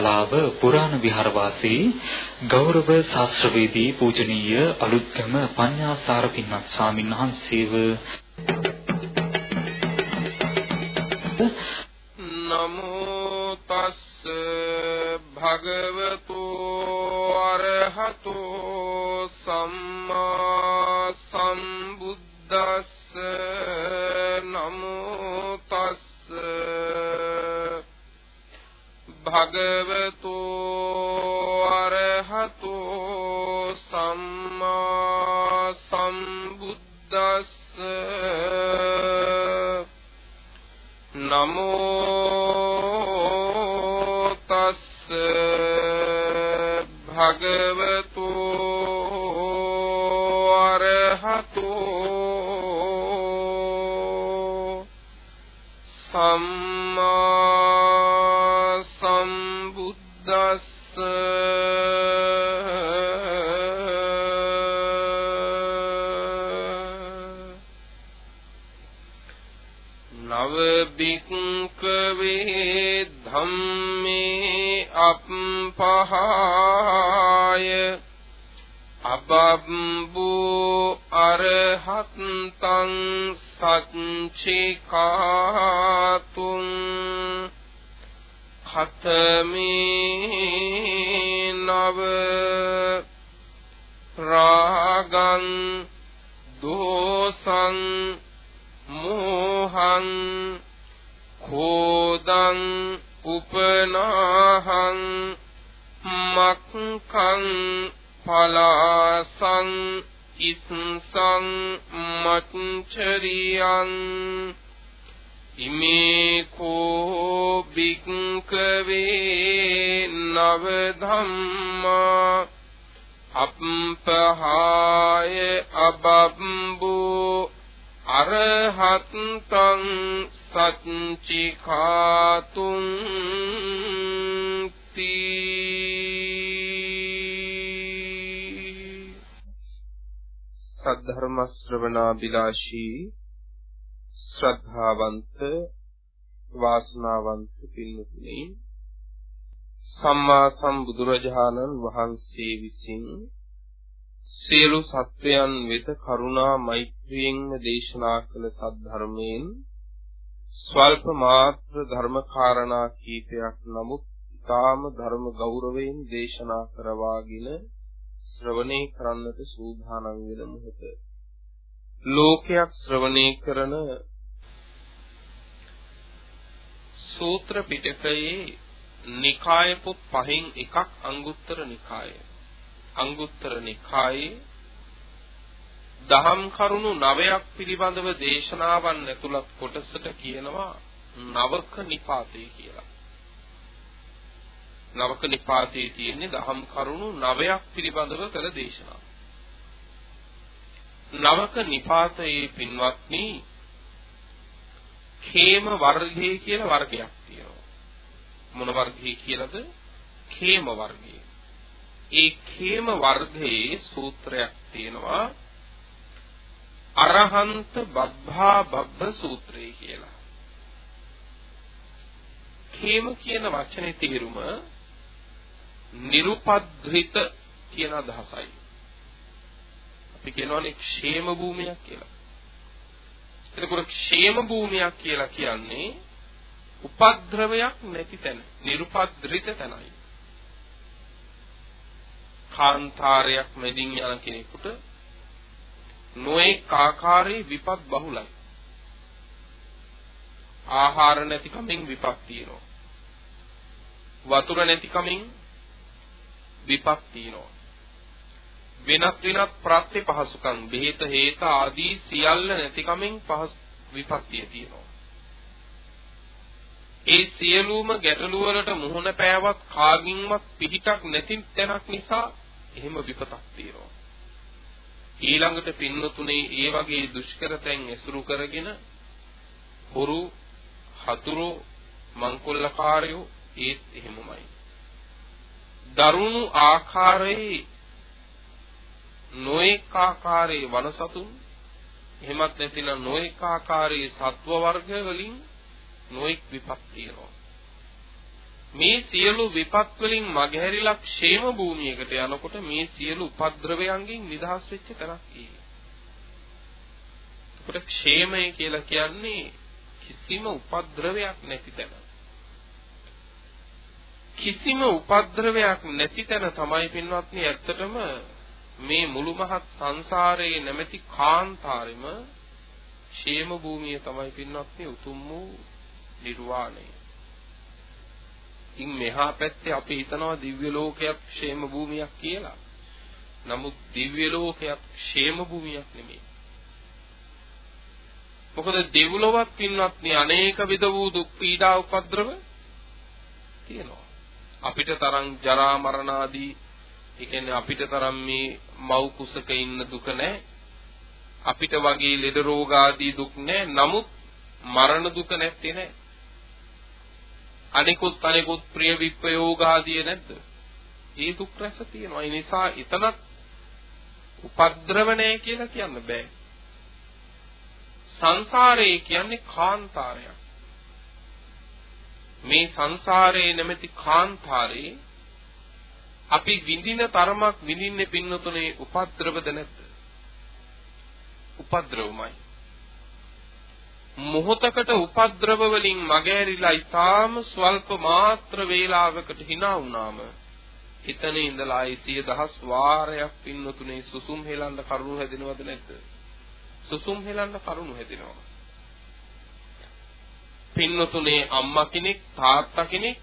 මහනුවර අලුත්ගම ගම්මන්තලාව පුරාණ විහාරවාසී ගෞරව ශාස්ත්‍රවේදී පූජනීය අලුත්ගම පඤ්ඤාසාර පින්වත් ස්වාමීන් වහන්සේව. නමෝ තස්ස භගවතු අරහතෝ සම්මා ಸಂಭವ අරහත්තං සච්චිකාතුං ඛතමේ නව රාගං දෝසං මෝහං khෝදං උපනාහං මක්ඛං පලාසං ඉස්සං මච්චරියං ඉමේ කෝ බික්කවේ නව ධම්මා අප්පහාය අබබ්බු අරහත්තං සච්චිකාතුං තී සද්ධර්ම ශ්‍රවණාබිලාෂී ශ්‍රද්ධාවන්ත වාසනාවන්ත පින්වත්නි සම්මා සම්බුදුරජාණන් වහන්සේ විසින් සියලු සත්වයන් වෙත කරුණා මෛත්‍රියෙන් දේශනා කළ සද්ධර්මයෙන් ස්වල්ප මාත්‍ර ධර්මකාරණා කීපයක් නමුත් ඊටාම ධර්ම ගෞරවයෙන් දේශනා කරවාගෙන ශ්‍රවණය කරන්නට සූදානම් වෙන මොහොත ලෝකයක් ශ්‍රවණය කරන සූත්‍ර පිටකයේ නිකාය පොත් පහෙන් එකක් අංගුත්තර නිකාය. අංගුත්තර නිකායේ දහම් කරුණු නවයක් පිළිබඳව දේශනාවන් ඇතුළත් කොටසට කියනවා නවක නිපාතේ කියලා. නවක නිපාතේ තියෙන්නේ දහම් කරුණු නවයක් පිළිබඳව කළ දේශනාව. නවක නිපාතයේ පින්වත්නි khema වර්ගය කියලා වර්ගයක් තියෙනවා. මොන වර්ගය කියලාද? khema වර්ගය. ඒ khema වර්ගයේ සූත්‍රයක් තියෙනවා. අරහන්ත බබ්බා බබ්බ සූත්‍රය කියලා. khema කියන වචනේ තේරුම nirupadhrit කියන අදහසයි. අපි කියනවානේ ക്ഷേම භූමියක් කියලා. එතකොට ക്ഷേම භූමියක් කියලා කියන්නේ උපද්‍රවයක් නැති තැන, nirupadhrit තැනයි. කාන්තාරයක් මැදින් යන කෙනෙකුට නොඑක ආකාරයේ විපත් බහුලයි. ආහාර නැතිකමින් විපත් තියෙනවා. වතුර නැතිකමින් විපත් තියෙනවා. වෙනත් වෙනත් ප්‍රත්‍ය පහසුකම් බෙහෙත හේත ආදී සියල්ල නැතිකමෙන් පහසු විපත්තිය තියෙනවා. ඒ සියලුම ගැටලු වලට මුහුණ පෑවත් කාගින්වත් පිහිටක් නැති තැනක් නිසා එහෙම විපතක් තියෙනවා. ඊළඟට පින්නතුනේ ඒ වගේ දුෂ්කරතෙන් ඇසුරු කරගෙන හොරු හතුරු මංකොල්ලකාරයෝ ඒත් එහෙමමයි. දරුණු ආකාරයේ නොඑක ආකාරයේ වනසතුන් එහෙමත් නැතිනම් නොඑක ආකාරයේ සත්ව වර්ග වලින් නොඑක් විපත් තියෙනවා මේ සියලු විපත් වලින් මගහැරිලා ക്ഷേම භූමියකට යනකොට මේ සියලු උපද්ද්‍රවයන්ගෙන් නිදහස් වෙච්ච තැනක් ඒ. ඒකට ക്ഷേමය කියලා කියන්නේ කිසිම උපද්ද්‍රවයක් නැති තැන. කිසිම උපද්‍රවයක් නැති තැන තමයි පින්වත්නි ඇත්තටම මේ මුළු මහත් සංසාරයේ නැමැති කාන්තාරෙම ෂේම භූමිය තමයි පින්වත්නි උතුම් වූ නිර්වාණය. ඉන් මෙහා පැත්තේ අපි හිතනවා දිව්‍ය ලෝකයක් ෂේම භූමියක් කියලා. නමුත් දිව්‍ය ලෝකයක් ෂේම භූමියක් නෙමෙයි. මොකද දෙව්ලොවත් පින්වත්නි අනේක විද වූ දුක් පීඩා උපද්‍රව තියෙනවා. අපිට තරම් ජරා මරණ ආදී ඒ කියන්නේ අපිට තරම් මේ මව් කුසක ඉන්න දුක නැහැ. අපිට වගේ ලෙඩ රෝග ආදී දුක් නැහැ. නමුත් මරණ දුක නැත්තේ නැහැ. අනිකුත් අනිකුත් ප්‍රිය විප්‍රයෝග ආදී නැද්ද? ඒ දුක් රැස තියෙනවා. ඒ නිසා එතනත් උපද්‍රව නැහැ කියලා කියන්න බෑ. සංසාරේ කියන්නේ කාන්තාරයක්. මේ සංසාරයේ නැමැති කාන්තාරේ අපි විඳින තරමක් විඳින්නේ පින්නතුනේ උපද්‍රවද නැද්ද? උපද්‍රවමයි. මොහොතකට උපද්‍රව වලින් මගහැරිලා ඊටාම ස්වල්ප මාත්‍ර වේලාවකට hina වුණාම හිතන ඉඳලා ඒ සිය දහස් වාරයක් පින්නතුනේ සුසුම් හෙලන්න කරුණු හැදෙනවද නැද්ද? සුසුම් හෙලන්න කරුණු හැදෙනවා. පින්නතුනේ අම්මා කෙනෙක් තාත්තා කෙනෙක්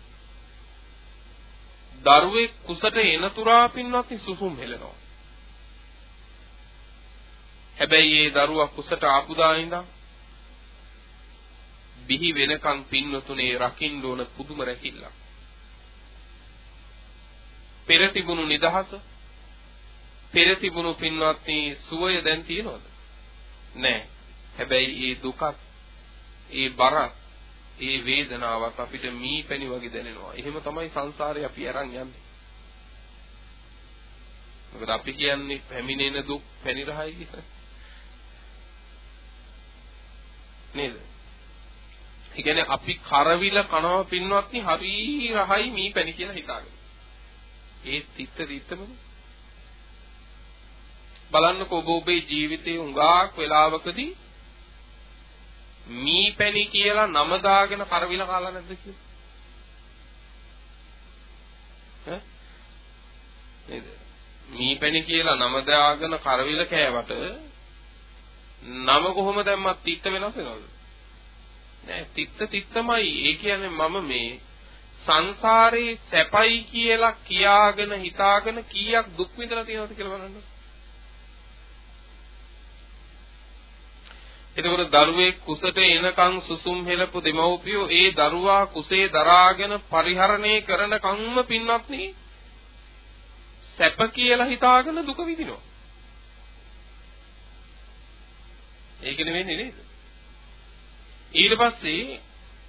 දරුවෙක් කුසට එන තුරා පින්වත්නි සුසුම් හෙලනවා. හැබැයි ඒ දරුවා කුසට ආපුදා ඉඳන් බිහි වෙනකන් පින්නතුනේ රකින්න ඕන පුදුම රැකිල්ලක්. පෙර තිබුණු නිදහස පෙර තිබුණු පින්වත්නි සුවය දැන් තියෙනවද? නැහැ. හැබැයි ඒ දුකත් ඒ බරත් ඒ වේදනාවත් අපිට මීපැණි වගේ දැනෙනවා. එහෙම තමයි සංසාරේ අපි අරන් යන්නේ. මොකද අපි කියන්නේ පැමිණෙන දුක් පැණි රහයි කියලා. නේද? ඒ කියන්නේ අපි කරවිල කනවා පින්වත්නි හරි රහයි මීපැණි කියලා හිතාගෙන. ඒ තිත්ත තිත්තමද? බලන්නකෝ ඔබ ඔබේ ජීවිතේ උඟාක් වෙලාවකදී මීපැණි කියලා නම දාගෙන කරවිල කාලා නැද්ද කියලා? ඈ? නේද? මීපැණි කියලා නම දාගෙන කරවිල කෑවට නම කොහොම දැම්මත් තිත්ත වෙනස් වෙනවද? නෑ තිත්ත තිත්තමයි. ඒ කියන්නේ මම මේ සංසාරේ සැපයි කියලා කියාගෙන හිතාගෙන කීයක් දුක් විඳලා තියෙනවද කියලා බලන්න. එතකොට දරුවෙක් කුසට එනකන් සුසුම් හෙලපු දෙමව්පියෝ ඒ දරුවා කුසේ දරාගෙන පරිහරණය කරන කම්ම පින්වත්නි සැප කියලා හිතාගෙන දුක විඳිනවා. ඒක නෙවෙයි නේද? ඊට පස්සේ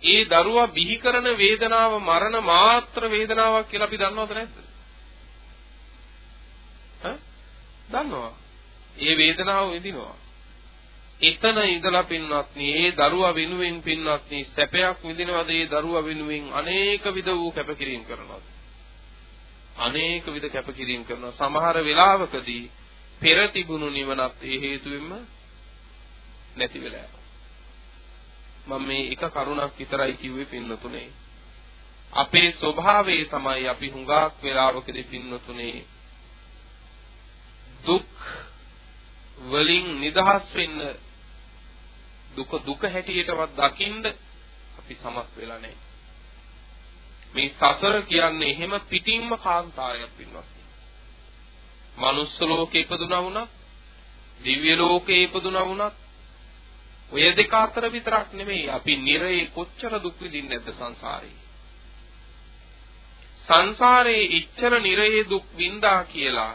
ඒ දරුවා බිහි කරන වේදනාව මරණ මාත්‍ර වේදනාවක් කියලා අපි දන්නවද නැද්ද? ඈ? දන්නවා. ඒ වේදනාව විඳිනවා. එතන ඉඳලා පින්වත්නි ඒ දරුවා වෙනුවෙන් පින්වත්නි සැපයක් විඳිනවද? ඒ දරුවා වෙනුවෙන් අනේක විද වූ කැපකිරීම කරනවද? අනේක විද කැපකිරීම කරනවා. සමහර වෙලාවකදී පෙර තිබුණු නිවනත් ඒ හේතුවෙන්ම නැති වෙලා මම මේ එක කරුණක් විතරයි කිව්වේ පින්නතුනේ. අපේ ස්වභාවය තමයි අපි හුඟක් වෙලාවකදී පින්නතුනේ දුක් වලින් නිදහස් වෙන්න දුක දුක හැටියටවත් දකින්න අපි සමත් වෙලා නැහැ. මේ සසර කියන්නේ එහෙම පිටින්ම කාන්තාරයක් පින්වත්. මනුස්ස ලෝකේ ඉපදුනා වුණත්, දිව්‍ය ලෝකේ ඉපදුනා වුණත් ඔය දෙක අතර විතරක් නෙමෙයි අපි නිරේ කොච්චර දුක් විඳින්නේ නැද්ද සංසාරේ. සංසාරේ ඉච්ඡර නිරේ දුක් විඳා කියලා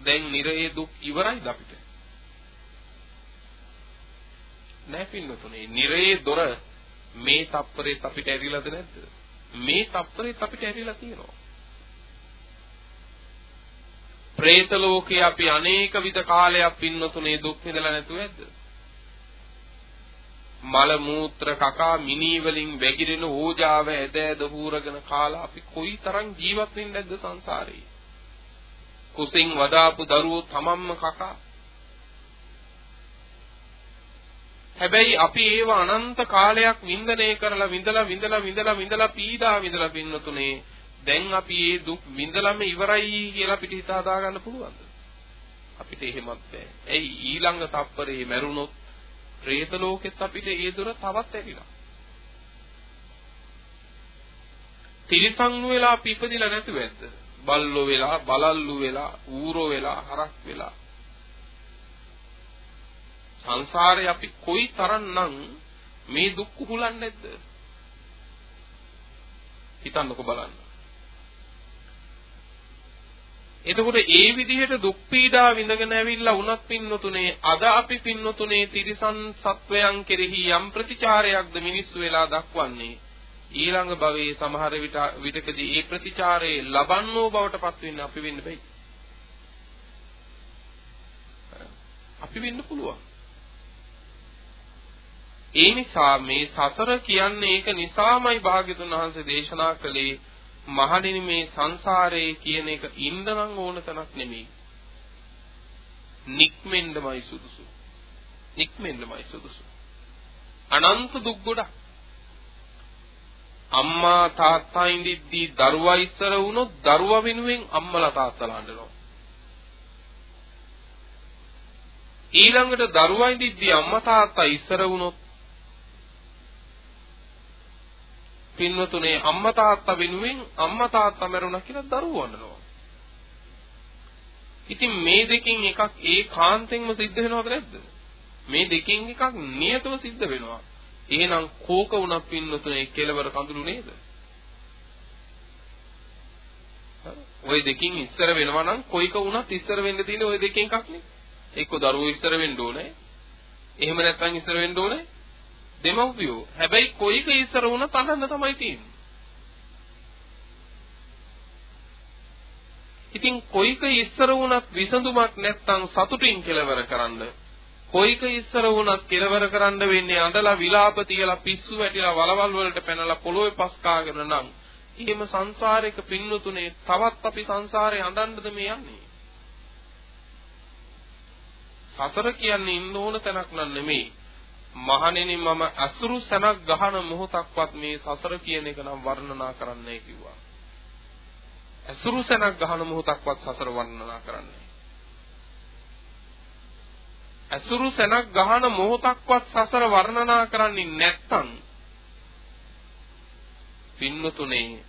දැන් නිරේ දුක් ඉවරයිද අපිට? නැහැ පින්නතුනේ. නිරේ දොර මේ තප්පරෙත් අපිට ඇරිලාද නැද්ද? මේ තප්පරෙත් අපිට ඇරිලා තියෙනවා. പ്രേත ලෝකේ අපි අනේක විද කාලයක් පින්නතුනේ දුක් විඳලා නැතුව ඇද්ද? මල මූත්‍ර කකා මිනී වලින් වැగిරෙන ඕජාව ඇද ඇද හූරගෙන කාලා අපි කොයිතරම් ජීවත් වෙන්නේ නැද්ද සංසාරේ කුසින් වදාපු දරුවෝ තමන්ම කකා හැබැයි අපි ඒව අනන්ත කාලයක් වින්දනය කරලා විඳලා විඳලා විඳලා විඳලා පීඩා විඳලා පින්නතුනේ දැන් අපි මේ දුක් විඳලම ඉවරයි කියලා අපිට හිත හදා ගන්න පුළුවන්ද? අපිට එහෙමත් බෑ. ඇයි ඊළඟ තප්පරේ මැරුණොත් പ്രേත ලෝකෙත් අපිට ඒ දුර තවත් ඇරිලා. තිරිසන් වෙලා අපි ඉපදිලා නැතුව ඇද්ද? බල්ලෝ වෙලා, බලල්ලු වෙලා, ඌරෝ වෙලා, හරක් වෙලා. සංසාරේ අපි කොයි තරම්නම් මේ දුක් කුහුලන්නේ නැද්ද? හිතන්නකෝ බලන්න. එතකොට ඒ විදිහට දුක් පීඩා විඳගෙන ඇවිල්ලා උනත් පින්නතුනේ අද අපි පින්නතුනේ තිරිසන් සත්වයන් කෙරෙහි යම් ප්‍රතිචාරයක්ද මිනිස්සු වෙලා දක්වන්නේ ඊළඟ භවයේ සමහර විට විටකදී ඒ ප්‍රතිචාරයේ ලබන්නෝ බවට පත් වෙන්න අපි වෙන්න බෑ. අපි වෙන්න පුළුවන්. ඒ නිසා මේ සසර කියන්නේ ඒක නිසාමයි භාග්‍යතුන් වහන්සේ දේශනා කළේ මහණෙනි මේ සංසාරයේ කියන එක ඉන්නනම් ඕන තැනක් නෙමෙයි. නික්මෙන්නමයි සුදුසු. නික්මෙන්නමයි සුදුසු. අනන්ත දුක් ගොඩක්. අම්මා තාත්තා ඉඳිද්දී දරුවා ඉස්සර වුණොත් දරුවා වෙනුවෙන් අම්මලා තාත්තලා අඬනවා. ඊළඟට දරුවා ඉඳිද්දී අම්මා තාත්තා ඉස්සර වුණොත් පින්වතුනේ අම්මා තාත්තා වෙනුවෙන් අම්මා තාත්තා මැරුණා කියලා දරුවෝ වන්නනවා. ඉතින් මේ දෙකෙන් එකක් ඒ කාන්තෙන්ම සිද්ධ වෙනවද නැද්ද? මේ දෙකෙන් එකක් නියතව සිද්ධ වෙනවා. එහෙනම් කෝක වුණා පින්වතුනේ කෙලවර කඳුළු නේද? ওই දෙකෙන් ඉස්සර වෙනවා නම් කොයික වුණත් ඉස්සර වෙන්න තියෙන්නේ ওই දෙකෙන් එකක් නේ. එක්ක දරුවෝ ඉස්සර වෙන්න ඕනේ. එහෙම නැත්නම් ඉස්සර වෙන්න ඕනේ දෙමව්පියෝ. හැබැයි කොයික ඉස්සර වුණත් අඬන්න තමයි තියෙන්නේ. ඉතින් කොයික ඉස්සර වුණත් විසඳුමක් නැත්තම් සතුටින් කෙලවර කරන්න කොයික ඉස්සර වුණත් කෙලවර කරන්න වෙන්නේ අඬලා විලාප තියලා පිස්සු වැටිලා වලවල් වලට පැනලා පොළොවේ පස් කාගෙන නම් එහෙම සංසාරයක පින්නතුනේ තවත් අපි සංසාරේ අඬන්නද මේ යන්නේ සසර කියන්නේ ඉන්න ඕන තැනක් නන් නෙමෙයි මහණෙනි මම අසුරු සනක් ගහන මොහොතක්වත් මේ සසර කියන එක නම් වර්ණනා කරන්නයි කිව්වා. අසුරු සනක් ගහන මොහොතක්වත් සසර වර්ණනා කරන්නේ. අසුරු සනක් ගහන මොහොතක්වත් සසර වර්ණනා කරන්නේ නැත්තම් පින්නතුනේ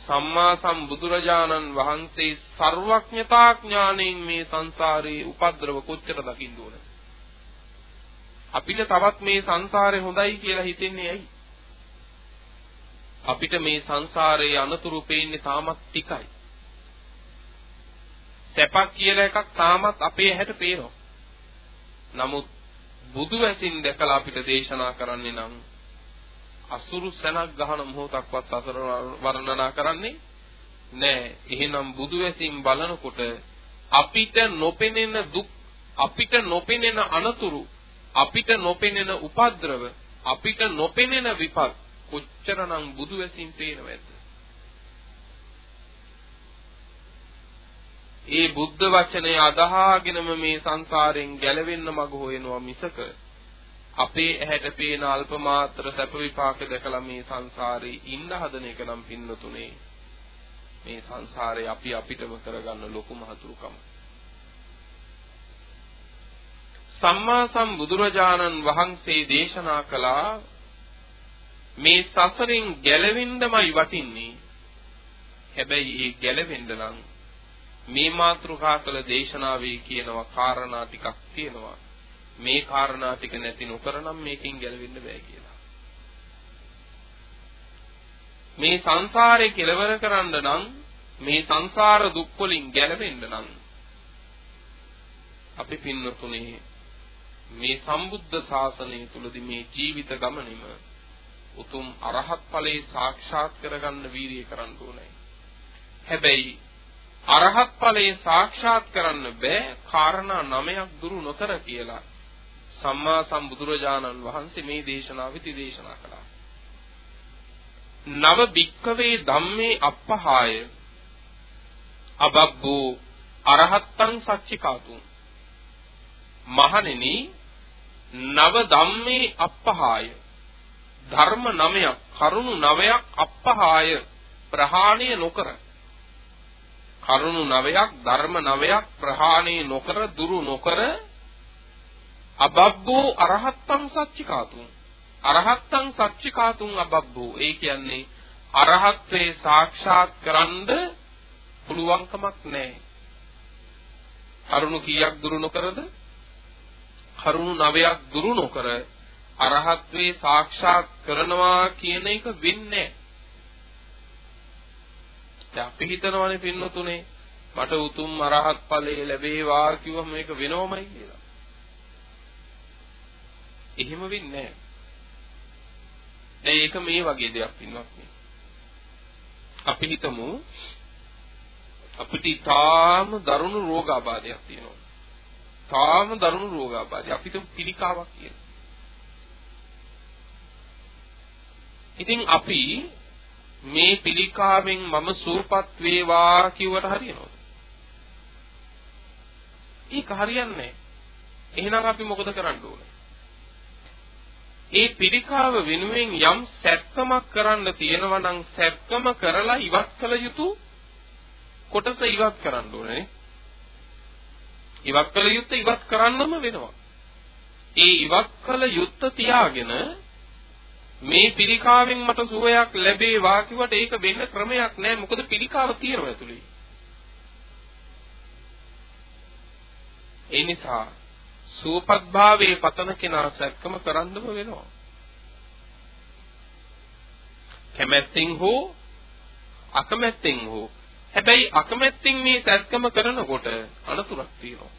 සම්මා සම්බුදුරජාණන් වහන්සේ සර්වඥතා ඥාණයෙන් මේ සංසාරේ උපද්‍රව කොච්චර දකින්න ඕනද අපිට තවත් මේ සංසාරේ හොඳයි කියලා හිතෙන්නේ ඇයි? අපිට මේ සංසාරයේ අනතුරු පේන්නේ තාමත් ටිකයි. සැපක් කියලා එකක් තාමත් අපේ ඇහැට පේනවා. නමුත් බුදු ඇසින් දැකලා අපිට දේශනා කරන්නේ නම් අසුරු සැනක් ගහන මොහොතක්වත් සසර වර්ණනා කරන්නේ නෑ. එහෙනම් බුදු ඇසින් බලනකොට අපිට නොපෙනෙන දුක් අපිට නොපෙනෙන අනතුරු අපිට නොපෙනෙන උපද්‍රව අපිට නොපෙනෙන විපත් කොච්චරනම් බුදු වැසින් පේනවද? ඒ බුද්ධ වචනය අදහාගෙනම මේ සංසාරයෙන් ගැලවෙන්න මඟ හොයනවා මිසක අපේ ඇහැට පේන අල්ප මාත්‍ර සැප විපාක දැකලා මේ සංසාරේ ඉන්න හදන එක නම් පින්නතුනේ. මේ සංසාරේ අපි අපිටම කරගන්න ලොකු මහතුරුකමක්. සම්මා සම්බුදුරජාණන් වහන්සේ දේශනා කළා මේ සසරින් ගැලවෙන්නමයි වටින්නේ. හැබැයි ඒ ගැලවෙන්න නම් මේ මාතෘකා කළ දේශනාවේ කියනවා කාරණා ටිකක් තියෙනවා. මේ කාරණා ටික නැති නොකරනම් මේකෙන් ගැලවෙන්න බෑ කියලා. මේ සංසාරේ කෙලවර කරන්න නම් මේ සංසාර දුක් වලින් ගැලවෙන්න නම් අපි පින්නතුනේ මේ සම්බුද්ධ ශාසනය තුලදී මේ ජීවිත ගමනෙම උතුම් අරහත් ඵලයේ සාක්ෂාත් කරගන්න වීරිය කරන්න ඕනේ. හැබැයි අරහත් ඵලයේ සාක්ෂාත් කරන්න බෑ කාරණා නමයක් දුරු නොකර කියලා සම්මා සම්බුදුරජාණන් වහන්සේ මේ දේශනාවෙදි දේශනා කළා. නව භික්කවේ ධම්මේ අප්පහාය අබබ්බෝ අරහත්තං සච්චිකාතුන් මහණෙනි නව ධම්මේ අප්පහාය ධර්ම නවයක් කරුණු නවයක් අප්පහාය ප්‍රහාණය නොකර. කරුණු නවයක් ධර්ම නවයක් ප්‍රහාණය නොකර දුරු නොකර අබබ්බෝ අරහත්තං සච්චිකාතුන් අරහත්තං සච්චිකාතුන් අබබ්බෝ. ඒ කියන්නේ අරහත්වේ සාක්ෂාත් කරන්න පුළුවන්කමක් නැහැ. කරුණු කීයක් දුරු නොකරද? කරුණු නවයක් දුරු නොකර අරහත්වේ සාක්ෂාත් කරනවා කියන එක වෙන්නේ නැහැ. අපි හිතනවානේ පින්නතුනේ මට උතුම් අරහත් ඵලය ලැබේවා කිව්වම මේක වෙනවමයි කියලා. එහෙම වෙන්නේ නැහැ. ඒක මේ වගේ දෙයක් පින්වත්නි. අපි හිතමු අපිට ඊටාම දරුණු රෝගාබාධයක් තියෙනවා. තාම දරුණු රෝගාබාධය. අපි තුන් පිළිකාවක් කියන. ඉතින් අපි මේ පිළිකාවෙන් මම සූපත් වේවා කිව්වට හරියනවද? ඒක හරියන්නේ නැහැ. එහෙනම් අපි මොකද කරන්න ඕනේ? ඒ පිළිකාව වෙනුවෙන් යම් සැක්කමක් කරන්න තියෙනවා නම් සැක්කම කරලා ඉවත් කළ යුතු කොටස ඉවත් කරන්න ඕනේ. ඉවත් කළ යුත්තේ ඉවත් කරන්නම වෙනවා. ඒ ඉවත් කළ යුත්ත තියාගෙන මේ පිළිකාවෙන් මට සුවයක් ලැබේවා කිව්වට ඒක වෙන්න ක්‍රමයක් නෑ මොකද පිළිකාව තියෙනවා ඇතුලේ. ඒ නිසා සූපත් භාවයේ පතන කෙනා සැක්කම කරන්නම වෙනවා. කැමැත්තෙන් හෝ අකමැත්තෙන් හෝ හැබැයි අකමැත්තෙන් මේ සැත්කම කරනකොට අනතුරක් තියෙනවා.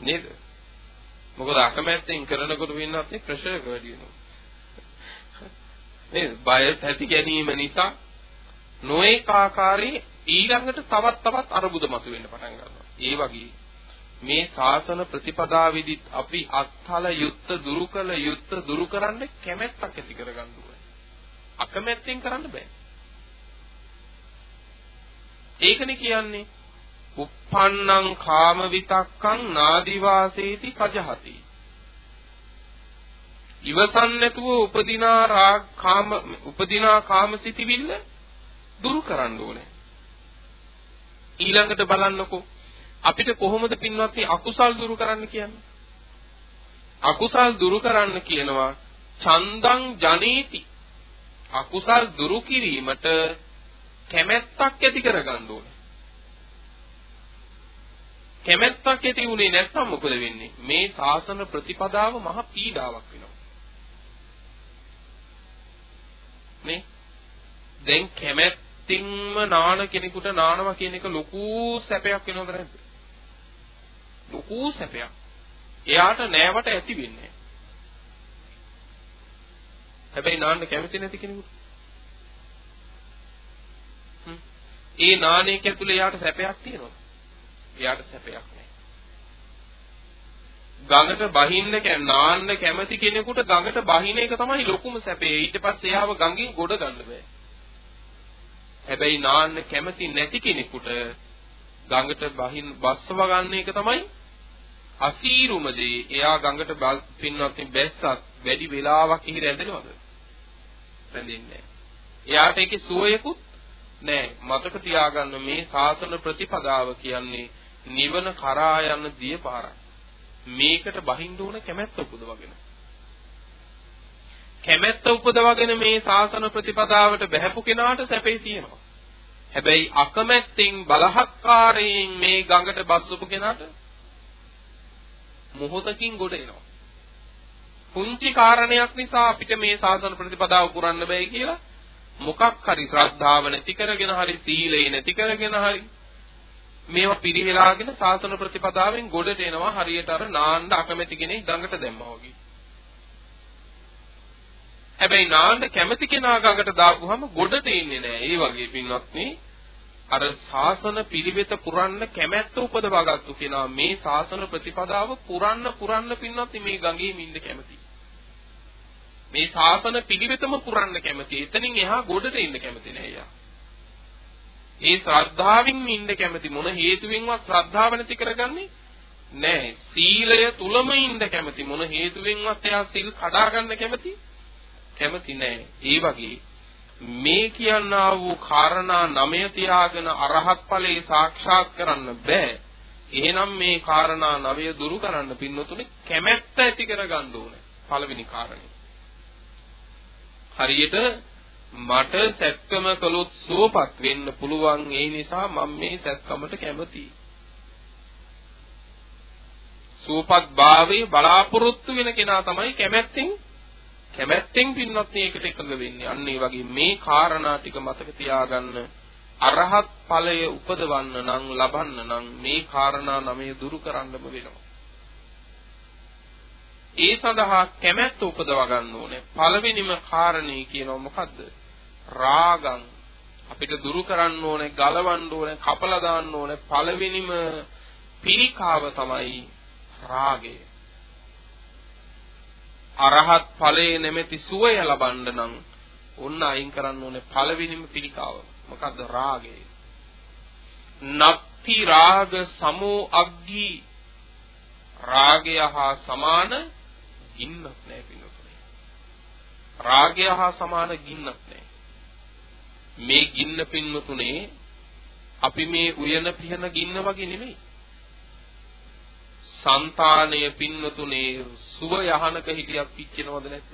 නේද? මොකද අකමැත්තෙන් කරනකොට වෙනත් ප්‍රෙෂර් එක වැඩි වෙනවා. නේද? බය ඇති ගැනීම නිසා නොඑක ආකාරයේ ඊළඟට තවත් තවත් අරුබුද මතුවෙන්න පටන් ගන්නවා. ඒ වගේ මේ ශාසන ප්‍රතිපදාවේදීත් අපි අත්හල යුත්ත දුරු කළ යුත්ත දුරු කරන්න කැමැත්තක් ඇති කරගන්න ඕනේ. අකමැත්තෙන් කරන්න බෑ. ඒකනේ කියන්නේ. uppannam කාම විතක්කං නාදිවාසේති කජහති. ඉවසන් නැතුව උපදිනා රාග කාම උපදිනා කාම සිටිවිල්ල දුරු කරන්න ඕනේ. ඊළඟට බලන්නකෝ. අපිට කොහොමද පින්වත්නි අකුසල් දුරු කරන්න කියන්නේ? අකුසල් දුරු කරන්න කියනවා චන්දං ජනේති. අකුසල් දුරු කිරීමට කැමැත්තක් ඇති කරගන්න ඕනේ. කැමැත්තක් ඇති වුණේ නැත්නම් මොකද වෙන්නේ? මේ සාසන ප්‍රතිපදාව මහ පීඩාවක් වෙනවා. නේ? දැන් කැමැත්තින්ම නාන කෙනෙකුට නානවා කියන එක ලොකු සැපයක් වෙනවද නැද්ද? ලොකු සැපයක්. එයාට නෑවට ඇති වෙන්නේ හැබැයි නාන්න කැමති නැති කෙනෙකුට ඒ නාණයක ඇතුලේ යාට සැපයක් තියෙනවා. එයාට සැපයක් නැහැ. ගඟට බහින්න නාන්න කැමති කෙනෙකුට ගඟට බහින එක තමයි ලොකුම සැපේ. ඊට පස්සේ එයාව ගඟෙන් ගොඩ ගන්න බෑ. හැබැයි නාන්න කැමති නැති කෙනෙකුට ගඟට බහින් බස්සව ගන්න එක තමයි අසීරුම දේ. එයා ගඟට පින්වත් බැස්සත් වැඩි වෙලාවක් ඉහි රැඳෙනවද? රැඳෙන්නේ නැහැ. එයාට ඒකේ සුවයකුත් නෑ මතක තියාගන්න මේ ශාසන ප්‍රතිපදාව කියන්නේ නිවන කරා යන දිය පාරක්. මේකට බහින්න ඕන කැමැත්ත උපදවගෙන. කැමැත්ත උපදවගෙන මේ ශාසන ප්‍රතිපදාවට බැහැපු කෙනාට සැපේ තියෙනවා. හැබැයි අකමැත්තෙන් බලහත්කාරයෙන් මේ ගඟට බස්සපු කෙනාට මොහොතකින් ගොඩ එනවා. පුංචි කාරණයක් නිසා අපිට මේ ශාසන ප්‍රතිපදාව පුරන්න බෑ කියලා මොකක් හරි ශ්‍රද්ධාව නැති කරගෙන හරි සීලය නැති කරගෙන හරි මේවා පිළිහෙලාගෙන සාසන ප්‍රතිපදාවෙන් ගොඩට එනවා හරියට අර නාන්න අකමැති කෙනෙක් ගඟට දැම්මා වගේ. හැබැයි නාන්න කැමති කෙනා ගඟට දාපුවම ගොඩට ඉන්නේ නැහැ. ඒ වගේ පින්වත්නි අර ශාසන පිළිවෙත පුරන්න කැමැත්ත උපදවාගත්තු කෙනා මේ ශාසන ප්‍රතිපදාව පුරන්න පුරන්න පින්නත් මේ ගඟේම ඉන්න කැමති. මේ ශාසන පිළිවෙතම පුරන්න කැමති. එතනින් එහා ගොඩට ඉන්න කැමති නෑ යා. ඒ ශ්‍රද්ධාවෙන් ඉන්න කැමති මොන හේතුවෙන්වත් ශ්‍රද්ධාව නැති කරගන්නේ නෑ. සීලය තුලම ඉන්න කැමති මොන හේතුවෙන්වත් එයා සිල් කඩා ගන්න කැමති කැමති නෑ. ඒ වගේ මේ කියනා වූ කාරණා නමය තියාගෙන අරහත් ඵලයේ සාක්ෂාත් කරන්න බෑ. එහෙනම් මේ කාරණා නවය දුරු කරන්න පින්නතුනේ කැමැත්ත ඇති කරගන්න ඕනේ. පළවෙනි කාරණේ. හරියට මට සැත්කම කළොත් සුවපත් වෙන්න පුළුවන් ඒ නිසා මම මේ සැත්කමට කැමතියි. සුවපත් භාවයේ බලාපොරොත්තු වෙන කෙනා තමයි කැමැත්තෙන් කැමැත්තෙන් පින්නත් මේකට එකඟ වෙන්නේ. අන්න ඒ වගේ මේ කාරණා ටික මතක තියාගන්න අරහත් ඵලය උපදවන්න නම් ලබන්න නම් මේ කාරණා නමය දුරු කරන්නම වෙනවා. ඒ සඳහා කැමැත්ත උපදව ගන්න ඕනේ. පළවෙනිම කාරණේ කියනවා මොකද්ද? රාගං අපිට දුරු කරන්න ඕනේ, ගලවන්න ඕනේ, කපලා දාන්න ඕනේ. පළවෙනිම පිරිකාව තමයි රාගය. අරහත් ඵලයේ නැමැති සුවය ලබන්න නම් ඔන්න අයින් කරන්න ඕනේ පළවෙනිම පිළිකාව. මොකද්ද රාගය? නත්ති රාග සමෝ අග්ගී රාගය හා සමාන ගින්නක් නැහැ පින්නතුනේ. රාගය හා සමාන ගින්නක් නැහැ. මේ ගින්න පින්නතුනේ අපි මේ උයන පිහන ගින්න වගේ නෙමෙයි. సంతානය පින්නතුනේ සුව යහනක හිටියක් පිච්චෙනවද නැද්ද?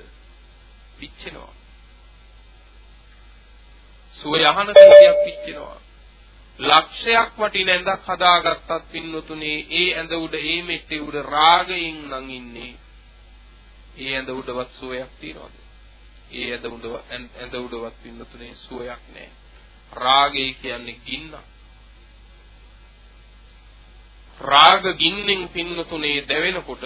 පිච්චෙනවා. සුව යහනක හිටියක් පිච්චෙනවා. ලක්ෂයක් වටින ඇඳක් හදාගත්තත් පින්නතුනේ ඒ ඇඳ උඩ ඒ මෙට්ටේ උඩ රාගයෙන් නම් ඉන්නේ. ඒ ඇඳ උඩවත් සුවයක් තියනවද? ඒ ඇඳ උඩ ඇඳ උඩවත් පින්නතුනේ සුවයක් නැහැ. රාගය කියන්නේ ගින්නක්. රාග ගින්නෙන් පින්නතුනේ දැවෙනකොට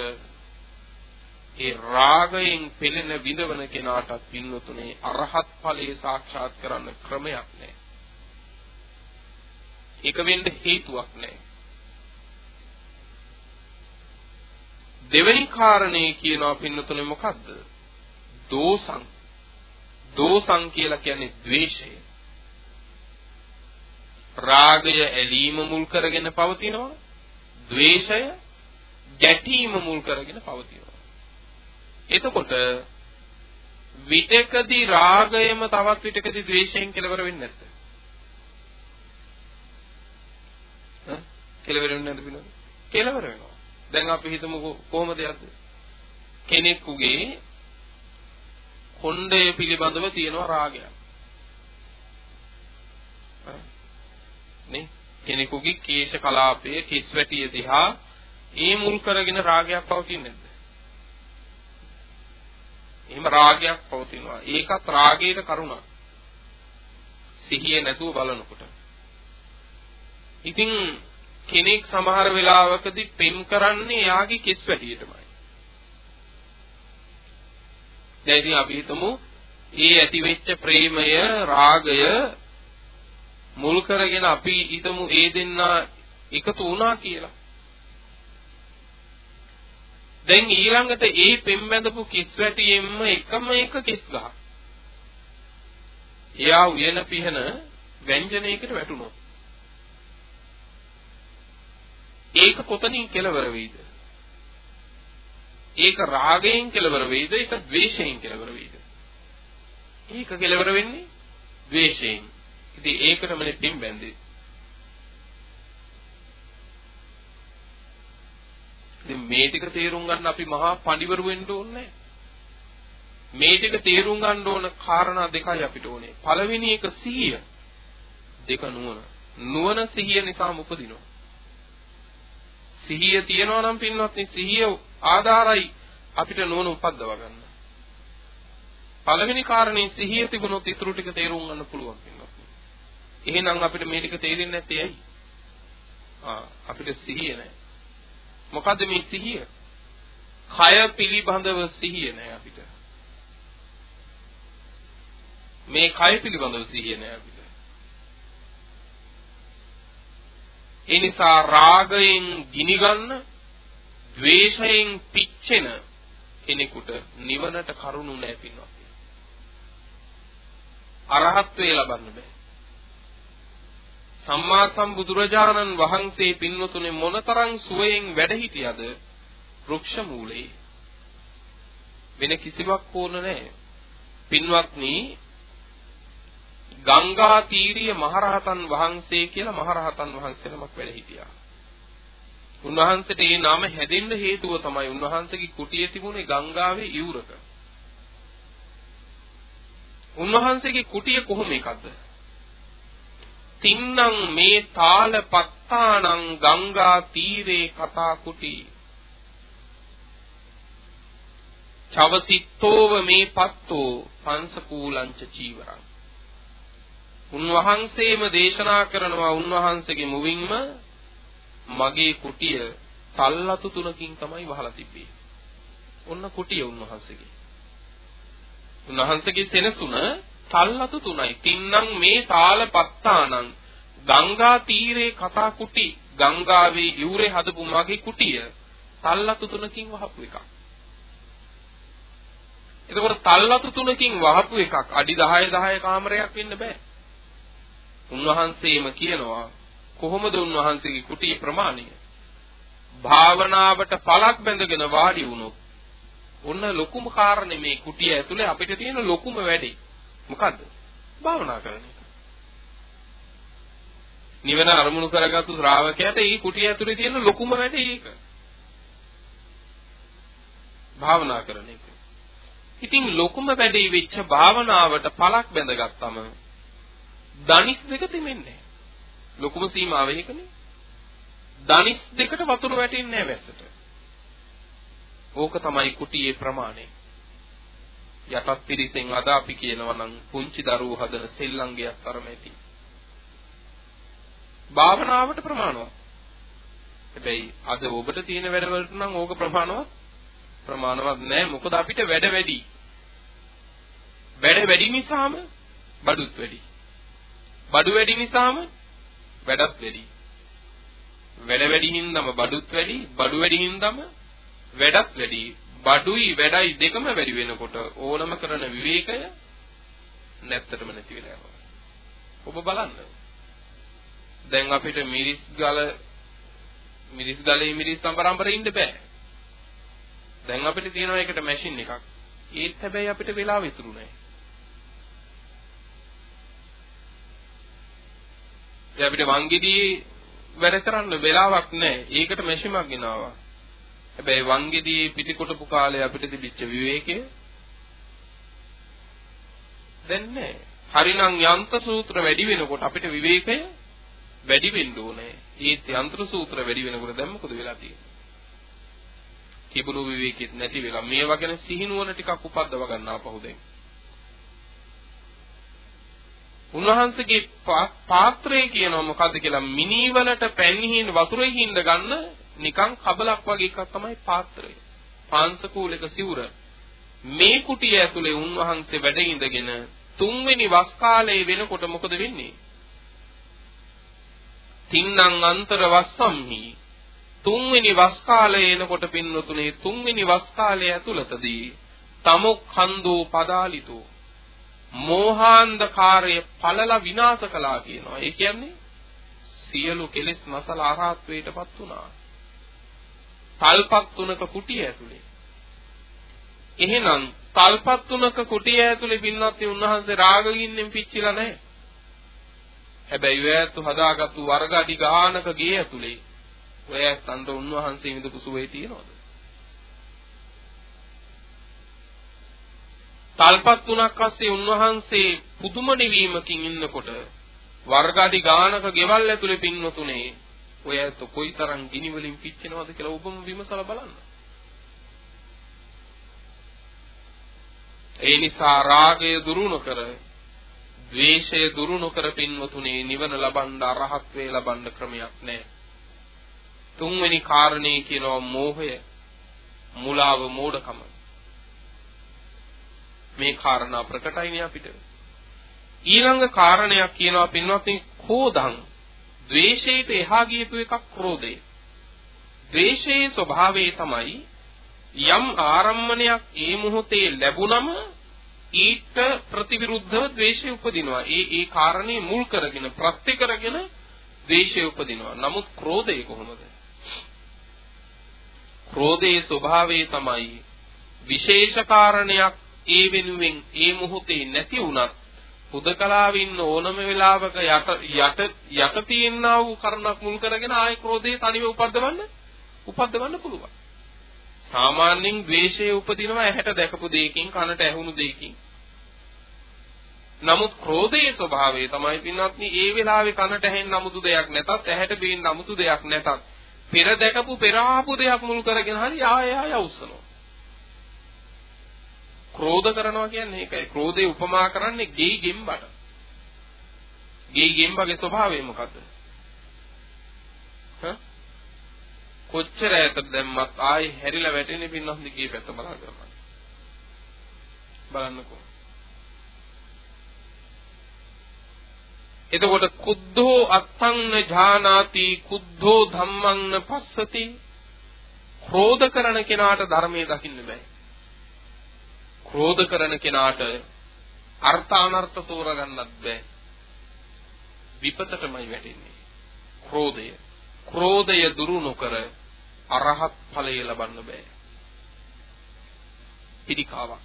ඒ රාගයෙන් පෙළෙන විඳවන කෙනාටත් පින්නතුනේ අරහත් ඵලයේ සාක්ෂාත් කරන්න ක්‍රමයක් නැහැ. ඒක වෙන්න හේතුවක් නැහැ. දෙවෙනි කාරණේ කියනවා පින්නතුනේ මොකද්ද? දෝසං. දෝසං කියලා කියන්නේ ද්වේෂය. රාගය ඇලීම මුල් කරගෙන පවතිනවා. ද්වේෂය ගැටීම මුල් කරගෙන පවතිනවා. එතකොට විතකදී රාගයම තවත් විතකදී ද්වේෂයෙන් කෙලවර වෙන්නේ නැද්ද? ඈ කෙලවර වෙන්නේ නැද්ද පිළිවෙල? කෙලවර වෙනවා. දැන් අපි හිතමු කොහොමද යද්ද? කෙනෙකුගේ කොණ්ඩය පිළිබඳව තියෙනවා රාගයක්. නේ? කෙනෙකුගේ කේශ කලාපයේ කිස් වැටිය දිහා ඒ මුල් කරගෙන රාගයක් පවතින්නේ නැද්ද? එහෙම රාගයක් පවතිනවා. ඒකත් රාගයේ කරුණා. සිහිය නැතුව බලනකොට. ඉතින් කෙනෙක් සමහර වෙලාවකදී පෙම් කරන්නේ එයාගේ කිස් වැටියටමයි. දැන් ඉතින් අපි හිතමු ඒ ඇති වෙච්ච ප්‍රේමය රාගය මුල් කරගෙන අපි හිතමු ඒ දෙන්නා එකතු වුණා කියලා. දැන් ඊළඟට ඒ පෙම් බැඳපු කිස් වැටියෙන්ම එකම එක කිස් ගහ. එයා උයන පිහන ව්‍යංජනයකට වැටුණොත්. ඒක කොතනින් කෙලවර වෙයිද? ඒක රාගයෙන් කෙලවර වෙයිද? ඒක ද්වේෂයෙන් කෙලවර වෙයිද? ඒක කෙලවර වෙන්නේ ද්වේෂයෙන්. ඉතින් ඒකටමනේ පින් බැඳේ. ඉතින් මේ ටික තේරුම් ගන්න අපි මහා පඬිවරු වෙන්න ඕනේ මේ ටික තේරුම් ගන්න ඕන කාරණා දෙකයි අපිට ඕනේ. පළවෙනි එක සිහිය. දෙක නුවණ. නුවණ සිහිය නිසාම උපදිනවා. සිහිය තියනවා නම් පින්වත්නි සිහිය ආධාරයි අපිට නුවණ උපද්දව ගන්න. පළවෙනි කාරණේ සිහිය තිබුණොත් ඊටු ටික තේරුම් ගන්න පුළුවන් පින්වත්නි. එහෙනම් අපිට මේ ටික තේරෙන්නේ නැත්තේ ඇයි? ආ අපිට සිහිය නැහැ. මොකද්ද මේ සිහිය? කය පිළිබඳව සිහිය නැහැ අපිට. මේ කය පිළිබඳව සිහිය නැහැ අපිට. ඒ නිසා රාගයෙන් ගිනිගන්න, ද්වේෂයෙන් පිච්චෙන කෙනෙකුට නිවනට කරුණු නැහැ පින්වත්. අරහත්වේ ලබන්න බෑ. සම්මා සම්බුදුරජාණන් වහන්සේ පින්වතුනි මොනතරම් සුවයෙන් වැඩ හිටියද වෘක්ෂ මූලේ වෙන කිසිවක් ඕන නැහැ. පින්වත්නි ගංගා තීරිය මහරහතන් වහන්සේ කියලා මහරහතන් වහන්සේ නමක් වැඩ හිටියා. උන්වහන්සේට ඒ නම හැදෙන්න හේතුව තමයි උන්වහන්සේගේ කුටිය තිබුණේ ගංගාවේ ඉවුරක. උන්වහන්සේගේ කුටිය කොහොම එකක්ද? තින්නම් මේ තාල පත්තානං ගංගා තීරේ කතා කුටි චවසිට්ඨෝව මේ පත්තෝ පංසකූලංච චීවරං උන්වහන්සේම දේශනා කරනවා උන්වහන්සේගේ මුවින්ම මගේ කුටිය තල්ලතු තුනකින් තමයි වහලා තිබ්බේ. ඔන්න කුටිය උන්වහන්සේගේ. උන්වහන්සේගේ සෙනසුන තල්ලතු තුනයි. තින්නම් මේ තාල පත්තානං ගංගා තීරේ කතා කුටි ගංගාවේ යූරේ හදපු මගේ කුටිය තල්ලතු තුනකින් වහපු එකක්. එතකොට තල්ලතු තුනකින් වහපු එකක් අඩි 10 10 කාමරයක් වෙන්න බෑ. උන්වහන්සේම කියනවා කොහොමද උන්වහන්සේගේ කුටිය ප්‍රමාණය? භාවනාවට පළක් බැඳගෙන වාඩි වුණොත් ඔන්න ලොකුම කාරණේ මේ කුටිය ඇතුලේ අපිට තියෙන ලොකුම වැඩේ. මොකද්ද? භාවනා කරන එක. නිවන අරමුණු කරගත්තු ශ්‍රාවකයාට මේ කුටිය ඇතුලේ තියෙන ලොකුම වැඩේ ඒක. භාවනා කරන එක. ඉතින් ලොකුම වැඩේ වෙච්ච භාවනාවට පළක් බැඳගත්තම දනිස් දෙක තෙමෙන්නේ ලොකුම සීමාව ඒකනේ. දනිස් දෙකට වතුර වැටෙන්නේ නැහැ වැස්සට. ඕක තමයි කුටියේ ප්‍රමාණය. යටත් පිරිසෙන් අද අපි කියනවා නම් පුංචි දරුවෝ හදන සෙල්ලංගයක් තරම ඇති. භාවනාවට ප්‍රමාණවත්. හැබැයි අද ඔබට තියෙන වැඩවලට නම් ඕක ප්‍රමාණවත් ප්‍රමාණවත් නෑ මොකද අපිට වැඩ වැඩි. වැඩ වැඩි නිසාම බඩුත් වැඩි. බඩු වැඩි නිසාම වැඩත් වැඩි. වැඩ වැඩි හින්දාම බඩුත් වැඩි, බඩු වැඩි හින්දාම වැඩත් වැඩි. බඩුයි වැඩයි දෙකම වැඩි වෙනකොට ඕනම කරන විවේකය නැත්තටම නැති වෙලා යනවා. ඔබ බලන්න. දැන් අපිට මිරිස් ගල මිරිස් ගලේ මිරිස් සම්පරම්පරේ ඉන්න බෑ. දැන් අපිට තියෙනවා ඒකට මැෂින් එකක්. ඒත් හැබැයි අපිට වෙලාව ඉතුරු නැහැ. ඒ අපිට වංගෙඩි වැඩ කරන්න වෙලාවක් නැහැ. ඒකට මැෂිමක් ගෙනාවා. හැබැයි වංගෙඩි පිටිකොටපු කාලේ අපිට තිබිච්ච විවේකය දැන් නැහැ. හරිනම් යන්ත්‍ර සූත්‍ර වැඩි වෙනකොට අපිට විවේකය වැඩි වෙන්න ඕනේ. ඒත් යන්ත්‍ර සූත්‍ර වැඩි වෙනකොට දැන් මොකද වෙලා තියෙන්නේ? තිබුණු විවේකෙත් නැති වෙලා මේවා ගැන සිහිනුවන ටිකක් උපද්දව ගන්න ආපහු දැන්. උන්වහන්සේගේ පාත්‍රය කියනවා මොකද්ද කියලා මිනිවලට පැන්හින් වතුරේ හිඳ ගන්න නිකන් කබලක් වගේ එකක් තමයි පාත්‍රය. පාංශකූලක සිවුර. මේ කුටිය ඇතුලේ උන්වහන්සේ වැඩ ඉඳගෙන තුන්වෙනි වස් කාලයේ වෙනකොට මොකද වෙන්නේ? තින්නම් අන්තර වස්සම්හි තුන්වෙනි වස් කාලය එනකොට පින්නතුනේ තුන්වෙනි වස් කාලය ඇතුළතදී තමුක් හන්දෝ පදාලිතෝ මෝහාන්ධකාරය පළලා විනාශ කළා කියනවා. ඒ කියන්නේ සියලු කෙලෙස් මසල ආරහත්වයටපත් වුණා. තල්පත් තුනක කුටිය ඇතුලේ. එහෙනම් තල්පත් තුනක කුටිය ඇතුලේ පින්නත් උන්වහන්සේ රාගගින්නෙන් පිච්චිලා නැහැ. හැබැයි ඔයත් හදාගත්තු වර්ග අඩි ගානක ගේ ඇතුලේ ඔයත් අnder උන්වහන්සේ විඳපු සුවේ තියනවද? තල්පත් තුනක් අස්සේ උන්වහන්සේ පුදුම නිවීමකින් ඉන්නකොට වර්ගාදි ගානක ගෙවල් ඇතුලේ පින්නතුනේ ඔය ඇත්ත කොයිතරම් ගිනි වලින් පිච්චෙනවද කියලා ඔබම විමසලා බලන්න. ඒ නිසා රාගය දුරු නොකර, ද්වේෂය දුරු නොකර පින්වතුනේ නිවන ලබන්න අරහත් වේ ලබන්න ක්‍රමයක් නැහැ. තුන්වෙනි කාරණේ කියනවා මෝහය, මුලාව, මෝඩකම. මේ කාරණා ප්‍රකටයිනේ අපිට. ඊළඟ කාරණයක් කියනවා පින්වත්නි කෝධං ද්වේෂයට එහා ගියපු එකක් ක්‍රෝධය. ද්වේෂයේ ස්වභාවය තමයි යම් ආරම්මණයක් ඒ මොහොතේ ලැබුණම ඊට ප්‍රතිවිරුද්ධව ද්වේෂය උපදිනවා. ඒ ඒ කාරණේ මුල් කරගෙන ප්‍රත්‍ය කරගෙන ද්වේෂය උපදිනවා. නමුත් ක්‍රෝධය කොහොමද? ක්‍රෝධයේ ස්වභාවය තමයි විශේෂ කාරණයක් ඒ වෙනුවෙන් ඒ මොහොතේ නැති වුණත් හුදකලාවේ ඉන්න ඕනම වෙලාවක යට යට යට තියෙනා වූ කරුණක් මුල් කරගෙන ආය ක්‍රෝධය තනිව උපද්දවන්න උපද්දවන්න පුළුවන්. සාමාන්‍යයෙන් ද්වේෂය උපදිනවා ඇහැට දැකපු දෙයකින් කනට ඇහුණු දෙයකින්. නමුත් ක්‍රෝධයේ ස්වභාවය තමයි පින්වත්නි ඒ වෙලාවේ කනට ඇහෙන 아무තු දෙයක් නැතත් ඇහැට පේන 아무තු දෙයක් නැතත් පෙර දැකපු පෙර ආපු දෙයක් මුල් කරගෙන හරි ආය ආය උස්සනවා. ක්‍රෝධ කරනවා කියන්නේ ඒකයි. ක්‍රෝධේ උපමා කරන්නේ ගෙයි ගෙම්බට. ගෙයි ගෙම්බගේ ස්වභාවය මොකද්ද? හ්ම්? කොච්චර ඈතට දැම්මත් ආයේ හැරිලා වැටෙන්නේ පින්නොත් දිගේ පැත්ත බලා ගන්න. බලන්නකෝ. එතකොට කුද්ධෝ අත්තං ඥානාති කුද්ධෝ ධම්මං පස්සති ක්‍රෝධ කරන කෙනාට ධර්මයේ දකින්න බෑ ක්‍රෝධ කරන කෙනාට අර්ථ අනර්ථ තෝරගන්නත් බෑ. විපතටමයි වැටෙන්නේ. ක්‍රෝධය. ක්‍රෝධය දුරු නොකර අරහත් ඵලය ලබන්න බෑ. පිළිකාවක්.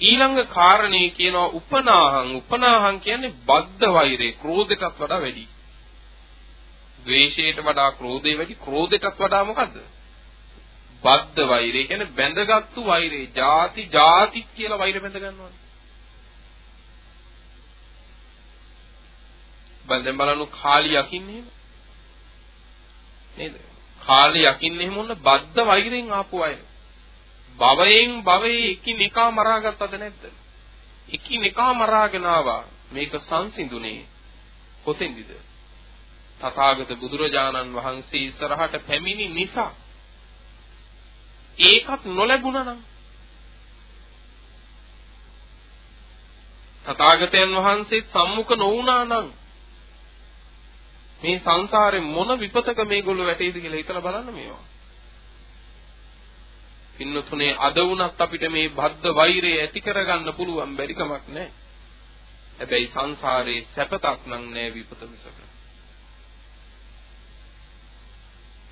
ඊළඟ කාරණේ කියනවා උපනාහං. උපනාහං කියන්නේ බද්ධ වෛරේ ක්‍රෝධයටත් වඩා වැඩි. ද්වේෂයට වඩා ක්‍රෝධය වැඩි. ක්‍රෝධයටත් වඩා මොකද්ද? බද්ධ වෛරේ කියන්නේ බැඳගත්තු වෛරේ. ಜಾති ಜಾති කියලා වෛර බැඳ ගන්නවා. බන්දෙන් බලනු කාලි යකින්නේ නේද? කාලි යකින්නේ එහෙම මොන බද්ධ වෛරෙන් ආපු අය. භවයෙන් භවයේ එකිනෙකා මරාගත්තද නැද්ද? එකිනෙකා මරාගෙන ආවා. මේක සංසිඳුනේ කොතෙන්ද? තථාගත බුදුරජාණන් වහන්සේ ඉස්සරහට පැමිණි නිසා ඒකත් නොලැබුණා නම් තථාගතයන් වහන්සේ සම්මුඛ නොවුණා නම් මේ සංසාරේ මොන විපතක මේගොල්ලෝ වැටේද කියලා හිතලා බලන්න මේවා. පින්නතුනේ අද වුණත් අපිට මේ බද්ධ වෛරය ඇති කරගන්න පුළුවන් බැරි කමක් නැහැ. හැබැයි සංසාරේ සැපතක් නම් නැහැ විපත මිසක.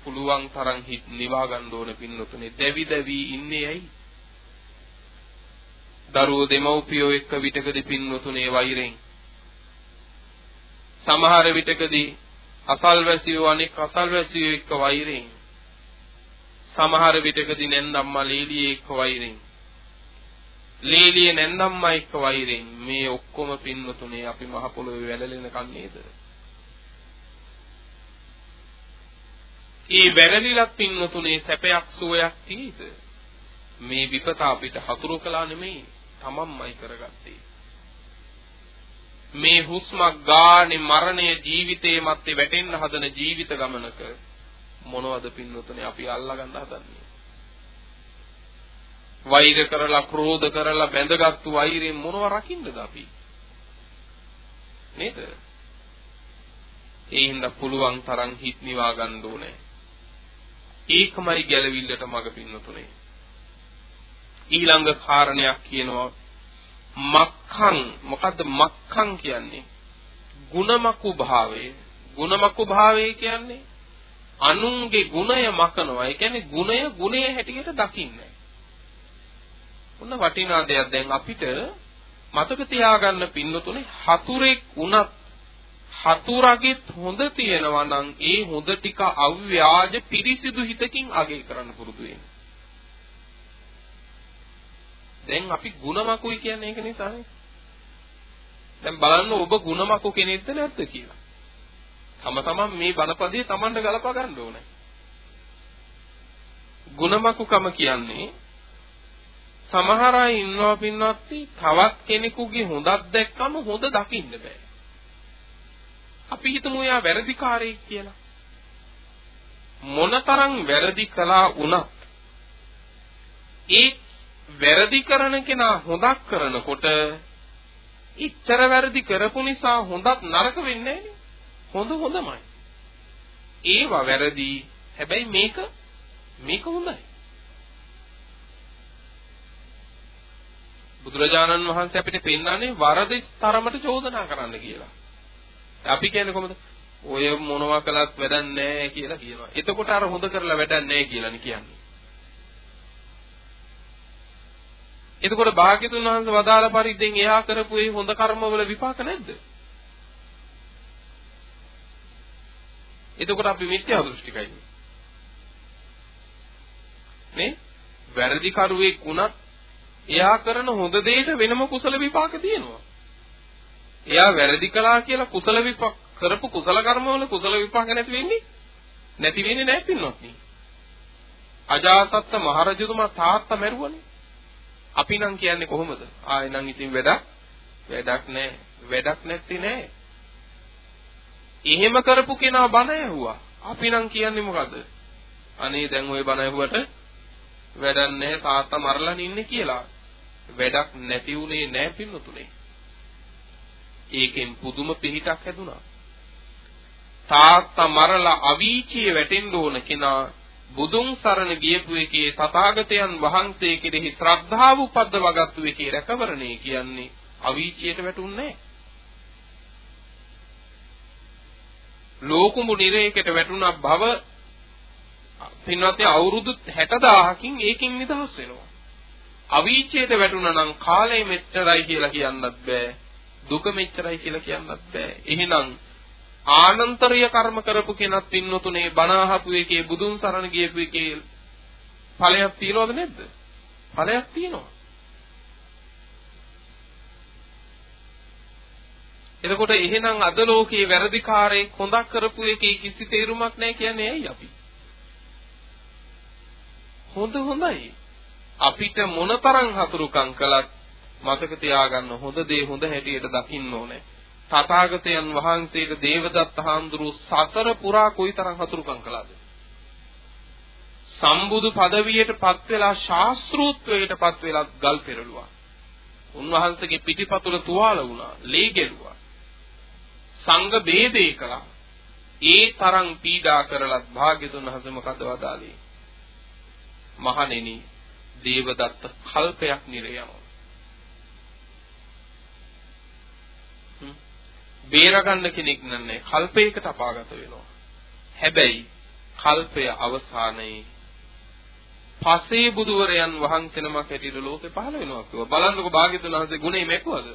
පුළුවන් තරම් හිත නිවා ගන්න ඕන පින්නතුනේ. දැවි දැවි ඉන්නේ ඇයි? දරුවෝ දෙමව්පියෝ එක්ක විතකදී පින්නතුනේ වෛරෙන් සමහර විටකදී අසල්වැසියෝ අනෙක් අසල්වැසියෝ එක්ක වෛරෙන් සමහර විටකදී නැන්දම්මා ලීලියේ එක්ක වෛරෙන් ලීලියේ නැන්දම්මා එක්ක වෛරෙන් මේ ඔක්කොම පින්වතුනේ අපි මහ පොළොවේ වැළලෙන කන්නේද ඒ වැරදිලක් පින්වතුනේ සැපයක් සුවයක් තියෙයිද මේ විපත අපිට හතුරු කළා නෙමෙයි තමන්මයි කරගත්තේ. මේ හුස්මක් ගානේ මරණය ජීවිතේ මැත්තේ වැටෙන්න හදන ජීවිත ගමනක මොනවද පින්නතුනේ අපි අල්ලගන්න හදන්නේ? වෛර කරලා ක්‍රෝධ කරලා බැඳගත්තු වෛරයෙන් මොනව රකින්නද අපි? නේද? ඒ හින්දා පුළුවන් තරම් හිත නිවා ගන්න ඕනේ. ඒකමයි ගැලවිල්ලට මඟ පින්නතුනේ. ඊළඟ කාරණයක් කියනවා මක්ඛං මොකද්ද මක්ඛං කියන්නේ? ගුණමකු භාවය. ගුණමකු භාවය කියන්නේ අනුන්ගේ ගුණය මකනවා. ඒ කියන්නේ ගුණය ගුණයේ හැටියට දකින්නේ. ඔන්න වටිනා දෙයක් දැන් අපිට මතක තියාගන්න පින්නතුනේ හතුරෙක් වුණත් හතුරගෙත් හොඳ තියෙනවා නම් ඒ හොඳ ටික අව්‍යාජ පිරිසිදු හිතකින් අගය කරන්න පුරුදු වෙන්න. දැන් අපි ಗುಣමකුයි කියන්නේ ඒක නිසානේ. දැන් බලන්න ඔබ ಗುಣමකු කෙනෙක්ද නැද්ද කියලා. තම තමන් මේ බණපදේ තමන්ට ගලපා ගන්න ඕනේ. ಗುಣමකුකම කියන්නේ සමහර අය ඉන්නවා පින්වත්ටි තවත් කෙනෙකුගේ හොඳක් දැක්කම හොඳ දකින්න බෑ. අපි හිතමු එයා වැරදිකාරයෙක් කියලා. මොනතරම් වැරදි කළා වුණත් ඒ වැරදි කරන කෙනා හොදක් කරනකොට ඉච්ඡර වැරදි කරපු නිසා හොඳක් නරක වෙන්නේ නැහැ හොඳ හොඳමයි. ඒවා වැරදි. හැබැයි මේක මේක හොඳයි. බුදුරජාණන් වහන්සේ අපිට පෙන්වන්නේ වරද තරමට චෝදනා කරන්න කියලා. අපි කියන්නේ කොහොමද? ඔය මොනවා කළත් වැඩක් නැහැ කියලා කියනවා. එතකොට අර හොඳ කරලා වැඩක් නැහැ කියලානේ කියන්නේ. එතකොට භාග්‍යතුන් වහන්සේ වදාළ පරිද්දෙන් එහා කරපු ඒ හොඳ කර්මවල විපාක නැද්ද? එතකොට අපි මිත්‍යා දෘෂ්ටිකයි. මේ වැරදි කරුවෙක් වුණත් එයා කරන හොඳ දෙයට වෙනම කුසල විපාක තියෙනවා. එයා වැරදි කළා කියලා කුසල විපාක කරපු කුසල කර්මවල කුසල විපාක නැති වෙන්නේ නැති වෙන්නේ නැහැ පින්වත් නේ. අජාසත්ත මහරජතුමා තාත්තා මැරුවනේ. අපි නම් කියන්නේ කොහොමද? ආයෙ නම් ඉතින් වැඩක් වැඩක් නැහැ. වැඩක් නැත්තේ නෑ. එහෙම කරපු කෙනා බණ ඇහුවා. අපි නම් කියන්නේ මොකද? අනේ දැන් ওই බණ ඇහුවට වැඩක් නැහැ තාත්තා මරලා ඉන්නේ කියලා. වැඩක් නැති උනේ නැහැ පින්නතුනේ. ඒකෙන් පුදුම පිහිටක් හැදුනා. තාත්තා මරලා අවීචිය වැටෙන්න ඕන කෙනා බුදුන් සරණ ගියපු එකේ තථාගතයන් වහන්සේ කෙරෙහි ශ්‍රද්ධාව උපද්දවගත්තු එකේ රැකවරණේ කියන්නේ අවීචියට වැටුන්නේ ලෝකුඹු නිරේකට වැටුණා භව පින්වත්නි අවුරුදු 60000කින් ඒකෙන් නිදහස් වෙනවා. අවීචයට වැටුණා නම් කාලය මෙච්චරයි කියලා කියන්නත් බෑ. දුක මෙච්චරයි කියලා කියන්නත් බෑ. එහෙනම් ආනන්තරීය කර්ම කරපු කෙනත් පින්නතුනේ බණ අහපු එකේ බුදුන් සරණ ගියපු එකේ ඵලයක් තියනවද නැද්ද? ඵලයක් තියෙනවා. එතකොට එහෙනම් අද ලෝකයේ වැරදිකාරයෙක් හොඳක් කරපු එකේ කිසි තේරුමක් නැහැ කියන්නේ ඇයි අපි? හොඳ හොඳයි. අපිට මොනතරම් හතුරුකම් කළත් මතක තියාගන්න හොඳ දේ හොඳ හැටියට දකින්න ඕනේ. තථාගතයන් වහන්සේට දේවදත්ත හාමුදුරුව සතර පුරා කොයිතරම් හතුරුකම් කළාද? සම්බුදු පදවියට පත් වෙලා ශාස්ත්‍රූත්වයට පත් වෙලා ගල් පෙරළුවා. උන්වහන්සේගේ පිටිපතුල තුවාල වුණා, ලේ ගැලුවා. සංඝ ભેදේ කළා. ඒ තරම් පීඩා කරලත් භාග්‍යතුන් වහන්සේ මොකද වදාළේ? මහණෙනි, දේවදත්ත කල්පයක් නිරයම බේරගන්න කෙනෙක් නන්නේ කල්පයකට අපාගත වෙනවා. හැබැයි කල්පය අවසානයේ පසේ බුදුවරයන් වහන්සේ නමක් හැටියට ලෝකේ පහළ වෙනවා කිව්වා. බලන්නකො භාග්‍යතුන් වහන්සේ ගුණේ මේකවද?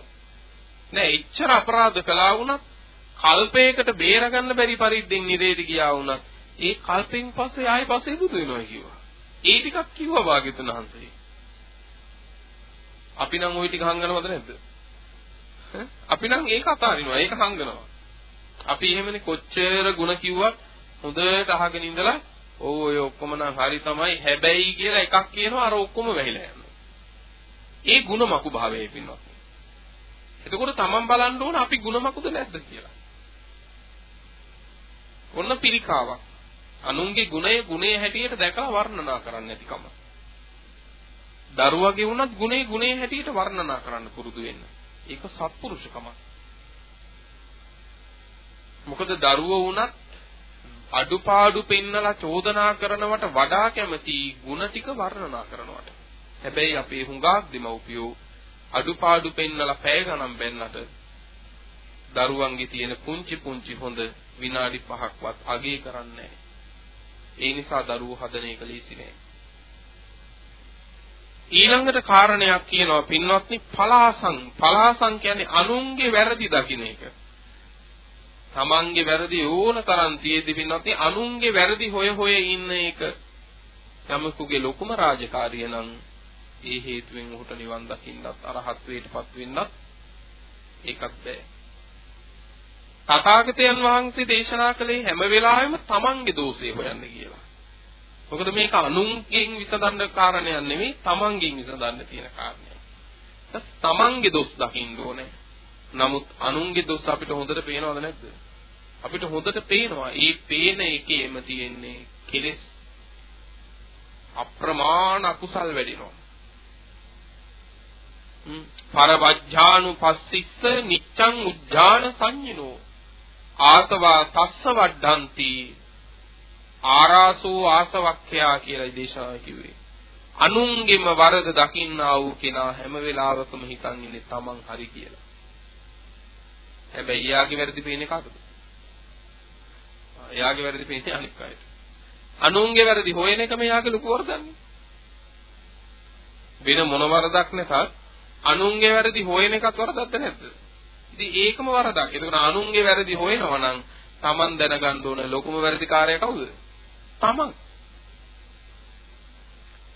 නෑ එච්චර අපරාධ කළා වුණත් කල්පයකට බේරගන්න බැරි පරිද්දෙන් නිරේට ගියා වුණත් ඒ කල්පෙන් පස්සේ ආයෙ පසේ බුදු වෙනවා කිව්වා. ඒ ටිකක් කිව්වා භාග්‍යතුන් වහන්සේ. අපි නම් ওই ටික හංගනවද නැද්ද? අපි නම් ඒක අතාරිනවා. ඒක හංගනවා. අපි එහෙමනේ කොච්චර ಗುಣ කිව්වත් හොඳට අහගෙන ඉඳලා ඔව් ඔය ඔක්කොම නම් හරි තමයි හැබැයි කියලා එකක් කියනවා අර ඔක්කොම වැහිලා යනවා. ඒ ಗುಣ මකු භාවයේ පින්නවා. එතකොට තමන් බලන්න ඕන අපි ಗುಣ මකුද නැද්ද කියලා. ඔන්න පිළිකාවක්. අනුන්ගේ ගුණය ගුණේ හැටියට දැකලා වර්ණනා කරන්න නැතිකම. දරුවගේ වුණත් ගුණේ ගුණේ හැටියට වර්ණනා කරන්න පුරුදු වෙන්න. ඒක සත්පුරුෂකමක්. මොකද දරුවෝ වුණත් අඩුපාඩු පෙන්නලා චෝදනා කරනවට වඩා කැමති ಗುಣ ටික වර්ණනා කරනවට. හැබැයි අපේ හුඟක් දෙමව්පියෝ අඩුපාඩු පෙන්නලා පැය ගණන් බැන්නට දරුවන්ගේ තියෙන පුංචි පුංචි හොඳ විනාඩි 5ක්වත් අගේ කරන්නේ ඒ නිසා දරුවෝ හදන එක ලීසි නෑ. ඊළඟට කාරණයක් කියනවා පින්වත්නි පලාසං පලාසං කියන්නේ අනුන්ගේ වැරදි දකින්න එක. තමන්ගේ වැරදි ඕන තරම් තියෙදි පින්වත්නි අනුන්ගේ වැරදි හොය හොය ඉන්න එක යමකුගේ ලොකුම රාජකාරිය නම් ඒ හේතුවෙන් ඔහුට නිවන් දකින්නත් අරහත්වයටපත් වෙන්නත් ඒකත් බෑ. තථාගතයන් වහන්සේ දේශනා කළේ හැම වෙලාවෙම තමන්ගේ දෝෂය හොයන්න කියලා. මොකද මේක අනුන්ගෙන් විසඳන්න කාරණයක් නෙමෙයි තමන්ගෙන් විසඳන්න තියෙන කාරණයක්. තමන්ගේ දොස් දකින්න ඕනේ. නමුත් අනුන්ගේ දොස් අපිට හොඳට පේනවද නැද්ද? අපිට හොඳට පේනවා. ඒ පේන එකේම තියෙන්නේ කෙලෙස් අප්‍රමාණ අකුසල් වැඩිනවා. පරවජ්ජානුපස්සිස්ස නිච්ඡං උද්ධාන සංඤිනෝ ආසවා තස්ස වඩ්ඩಂತಿ ආරාසෝ ආසවක්ඛයා කියලා දේශනා කිව්වේ. අනුන්ගෙම වරද දකින්නා වූ කෙනා හැම වෙලාවකම හිතන් ඉන්නේ තමන් හරි කියලා. හැබැයි එයාගේ වැරදි පේන්නේ කාටද? එයාගේ වැරදි පේන්නේ අනික් අයට. අනුන්ගේ වැරදි හොයන එකම එයාගේ ලොකු වරදන්නේ. වෙන මොන වරදක් නැතත් අනුන්ගේ වැරදි හොයන එකත් වරදක්ද නැද්ද? ඉතින් ඒකම වරදක්. ඒකන අනුන්ගේ වැරදි හොයනවා නම් Taman දැනගන්න ඕන ලොකුම වැරදිකාරය කවුද? Taman.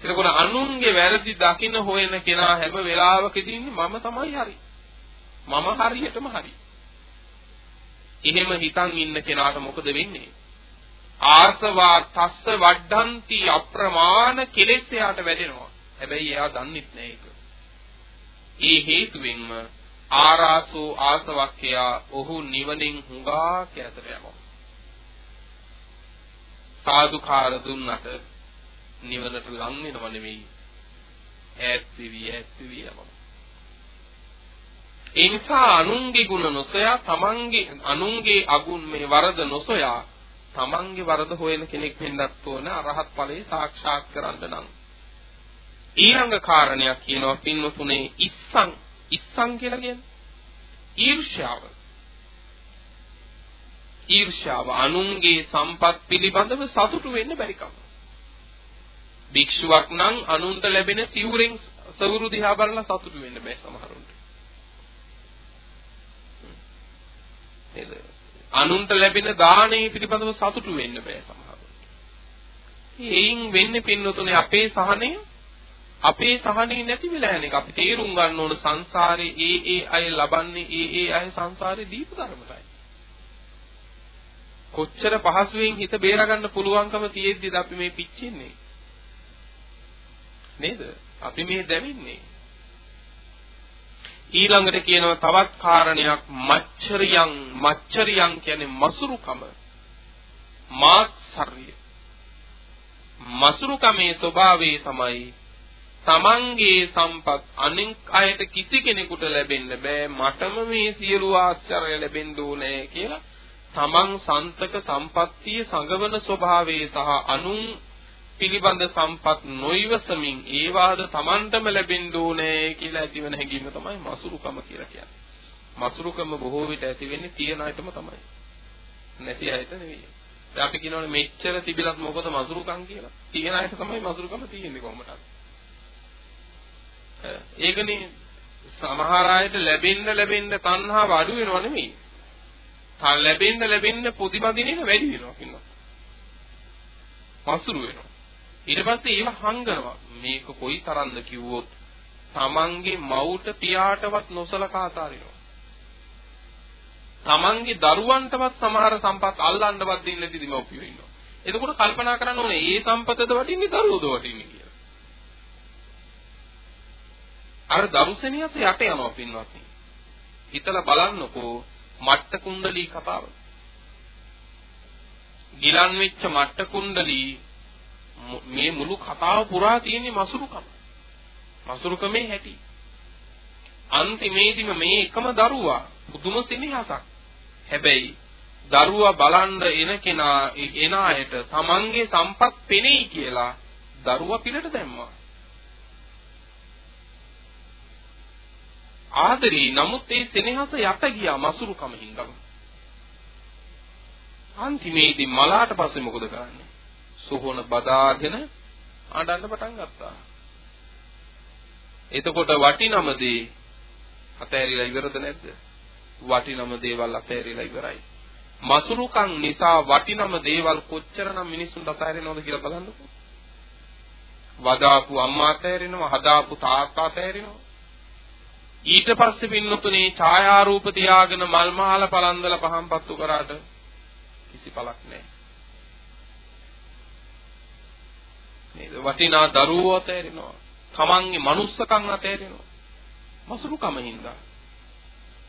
එතකොට අනුන්ගේ වැරදි දකින්න හොයන කෙනා හැම වෙලාවකදී මම තමයි හරි. මම හරියටම හරි. එහෙම හිතන් ඉන්න කෙනාට මොකද වෙන්නේ? ආසවා තස්ස වඩ්ඩಂತಿ අප්‍රමාණ කෙලෙස් එයාට වැඩෙනවා. හැබැයි එයා දන්නෙත් නෑ ඒක. ඒ හේතුවෙන්ම ආරාසෝ ආසවක්ඛයා ඔහු නිවනින් හුඟා කැතර යනවා. සාදුකාර දුන්නට නිවනට ලං වෙනව නෙවෙයි ඈත් වෙවි ඈත් වෙවි යනවා. ඒ නිසා අනුන්ගේ ගුණ නොසොයා තමන්ගේ අනුන්ගේ අගුණ මේ වරද නොසොයා තමන්ගේ වරද හොයන කෙනෙක් වෙන්නත් ඕන අරහත් ඵලයේ සාක්ෂාත් කරන්න නම්. ඊළඟ කාරණයක් කියනවා පින්වතුනේ ඉස්සං. ඉස්සං කියලා කියන්නේ ඊර්ෂ්‍යාව. ඊර්ෂ්‍යාව අනුන්ගේ සම්පත් පිළිබඳව සතුටු වෙන්න බැරි කම භික්ෂුවක් නම් අනුන්ට ලැබෙන සිවුරෙන් සවුරු දිහා බලලා සතුටු වෙන්න බෑ සමහරුන්ට. නේද? අනුන්ට ලැබෙන දානේ පිළිබඳව සතුටු වෙන්න බෑ සමහරුන්ට. එයින් වෙන්නේ පින්නතුනේ අපේ සහනය. අපේ සහනෙ නැති වෙලා යන එක. අපි තේරුම් ගන්න ඕන සංසාරේ ඒ ඒ අය ලබන්නේ ඒ ඒ අය සංසාරේ දීප ධර්මතයි. කොච්චර පහසුවෙන් හිත බේරගන්න පුළුවන්කම තියෙද්දිද අපි මේ පිච්චෙන්නේ? නේද? අපි මේ දැවෙන්නේ. ඊළඟට කියනවා තවත් කාරණයක් මච්චරියන් මච්චරියන් කියන්නේ මසුරුකම මාත්සර්ය මසුරුකමේ ස්වභාවය තමයි තමන්ගේ සම්පත් අනෙක් අයට කිසි කෙනෙකුට ලැබෙන්න බෑ මටම මේ සියලු ආශ්චර්ය ලැබෙන්න ඕනේ කියලා තමන් සන්තක සම්පත්තිය සංගවන ස්වභාවයේ සහ අනුන් පිළිබඳ සම්පත් නොයිවසමින් ඒවාද තමන්ටම ලැබෙන්න ඕනේ කියලා ඇතිවන හැඟීම තමයි මසුරුකම කියලා කියන්නේ. මසුරුකම බොහෝ විට ඇති වෙන්නේ තියන අයටම තමයි. නැති අයට නෙවෙයි. දැන් අපි කියනවනේ මෙච්චර තිබිලත් මොකද මසුරුකම් කියලා. තියන අයට තමයි මසුරුකම තියෙන්නේ කොහොමද? ඒකනේ සමහර අයට ලැබෙන්න ලැබෙන්න තණ්හාව අඩු වෙනව නෙමෙයි. තා ලැබෙන්න ලැබෙන්න පොදිබදින එක වැඩි වෙනවා කියනවා. පසුරු වෙනවා. ඊට පස්සේ ඒව හංගනවා. මේක කොයි තරම්ද කිව්වොත් තමන්ගේ මවුට පියාටවත් නොසලකා අතාරිනවා. තමන්ගේ දරුවන්ටවත් සමහර සම්පත් අල්ලන්නවත් දෙන්නේ නැති දෙමව්පියෝ ඉන්නවා. එතකොට කල්පනා කරන්න ඕනේ මේ සම්පතද වටින්නේ දරුවෝද වටින්නේ කියලා. අර දරුසෙනියත් යට යනවා පින්වත්නි. හිතලා බලන්නකෝ මට්ට කුණ්ඩලී කතාව. ගිලන් වෙච්ච මට්ට කුණ්ඩලී මේ මුළු කතාව පුරා තියෙන්නේ මසුරුකම. මසුරුකමේ හැටි. අන්තිමේදීම මේ එකම දරුවා පුදුම සෙනෙහසක්. හැබැයි දරුවා බලන්න එන කෙනා එන අයට තමන්ගේ සම්පත් පෙනෙයි කියලා දරුවා පිළට දැම්මා. ආදරේ නමුත් ඒ සෙනෙහස යට ගියා මසුරුකම හින්දා. අන්තිමේදී මලාට පස්සේ මොකද කරන්නේ? සෝහන බදාගෙන අඬන්න පටන් ගත්තා. එතකොට වටිනම දේ අතෑරිලා ඉවරද නැද්ද? වටිනම දේවල් අතෑරිලා ඉවරයි. මසුරුකම් නිසා වටිනම දේවල් කොච්චරනම් මිනිස්සුන්ට අතෑරෙනවද කියලා බලන්නකෝ. වදාපු අම්මා අතෑරෙනවා, හදාපු තාත්තා අතෑරෙනවා. ඊට පස්සේ පින්නතුනේ ඡායාරූප තියාගෙන මල් මහල පලන්දලා පහම්පත්තු කරාට කිසි පළක් නැහැ. නේද? වටිනා දරුවෝ අතෑරෙනවා. තමන්ගේ manussකම් අතෑරෙනවා. මසුරුකම හින්දා.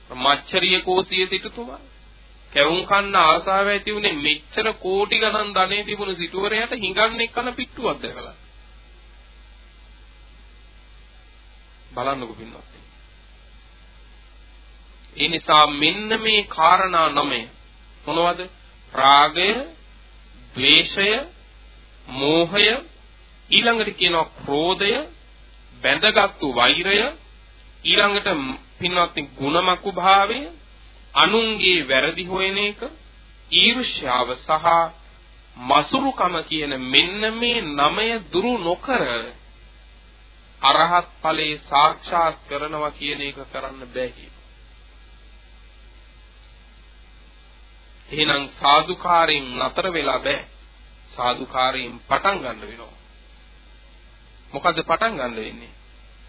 මච්චරිය කෝසිය සිටුතුමා කැවුම් කන්න ආසාව ඇති උනේ මෙච්චර කෝටි ගණන් ධනෙ තිබුණු සිටුවරයට හිඟන්නේ කන පිට්ටුවක් දැකලා. බලන්නකො පින්නත්. ඒ නිසා මෙන්න මේ කාරණා නමය මොනවද? රාගය, ද්වේෂය, මෝහය, ඊළඟට කියනවා ක්‍රෝධය, බැඳගත්තු වෛරය, ඊළඟට පින්වත්නි ගුණමකු භාවය, අනුන්ගේ වැරදි හොයන එක, ඊර්ෂ්‍යාව සහ මසුරුකම කියන මෙන්න මේ නමය දුරු නොකර අරහත් ඵලේ සාක්ෂාත් කරනවා කියන එක කරන්න බැහැ. එහෙනම් සාදුකාරයෙන් නතර වෙලා බෑ. සාදුකාරයෙන් පටන් ගන්න වෙනවා. මොකද පටන් ගන්න වෙන්නේ?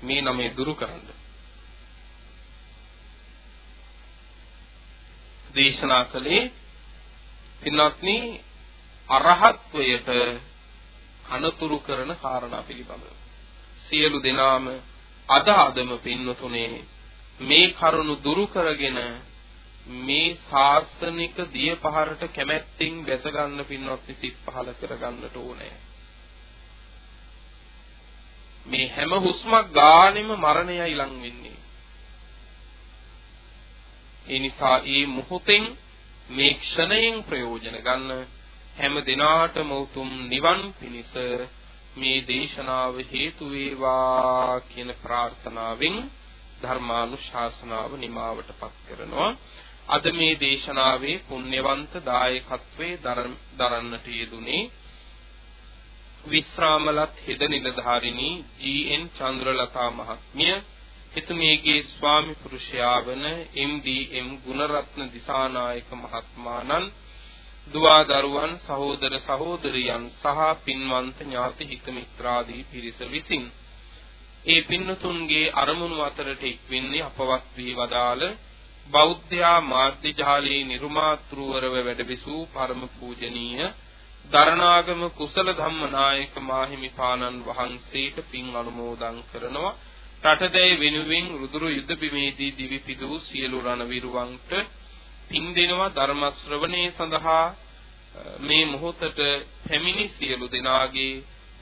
මේ නමේ දුරු කරන්න. දේශනා කළේ පින්වත්නි අරහත්වයට අනතුරු කරන කාරණා පිළිබඳව. සියලු දෙනාම අද අදම පින්නතුනේ මේ කරුණු දුරු කරගෙන මේ ශාසනික දිය පහරට කැමැත්තෙන් වැස ගන්න පින්වත් සිත් පහල කර ගන්නට ඕනේ. මේ හැම හුස්මක් ගානෙම මරණයයි ලං වෙන්නේ. ඒ නිසා මේ මොහොතෙන් මේ ක්ෂණයෙන් ප්‍රයෝජන ගන්න හැම දිනාටම උතුම් නිවන් පිණිස මේ දේශනාව හේතු වේවා කියන ප්‍රාර්ථනාවෙන් ධර්මානුශාසනාව නිමාවටපත් කරනවා අද මේ දේශනාවේ පුණ්‍යවන්ත දායකත්වයේ දරන්නට යෙදුනේ විශ්‍රාමලත් හෙද නිලධාරිණී ජී.එන් චන්ද්‍රලතා මහත්මිය එතුමියගේ ස්වාමි පුරුෂයා වන එම්.ඩී.එම් ගුණරත්න දිසානායක මහත්මාණන් දුවා දරුවන් සහෝදර සහෝදරියන් සහ පින්වන්ත ඥාති හිත මිත්‍රාදී පිරිස විසින්. ඒ පින්නතුන්ගේ අරමුණු අතරට එක්වෙන්නේ අපවත් වී වදාළ බෞද්ධයා මාධ්‍ය ජාලයේ නිර්මාතෘවරව වැඩබිසූ පරම පූජනීය දරණාගම කුසල ධම්මනායක මාහිමිපාණන් වහන්සේට පින් අනුමෝදන් කරනවා. රටදැයි වෙනුවෙන් රුදුරු යුද බිමේදී දිවි පිදූ සියලු රණවිරුවන්ට පින් දෙනවා. ධර්ම ශ්‍රවණේ සඳහා මේ මොහොතට පැමිණි සියලු දෙනාගේ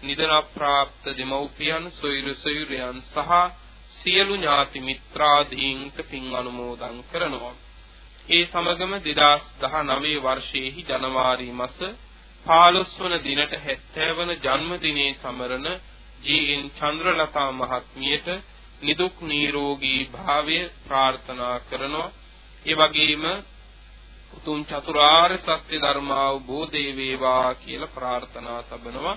නිදන ප්‍රාප්ත දෙමව්පියන් සොයුරු සොයුරයන් සහ සියලු ඥාති මිත්‍රාදීන්ට පින් අනුමෝදන් කරනවා. ඒ සමගම 2019 වර්ෂයේහි ජනවාරි මාස 15 වන දිනට 70 වන ජන්මදිනයේ සමරන ජී.එන් චන්ද්‍රලතා මහත්මියට නිදුක් නිරෝගී භාවය ප්‍රාර්ථනා කරනවා. ඒ වගේම උතුම් චතුරාර්ය සත්‍ය ධර්ම අවබෝධය වේවා කියලා ප්‍රාර්ථනා තබනවා.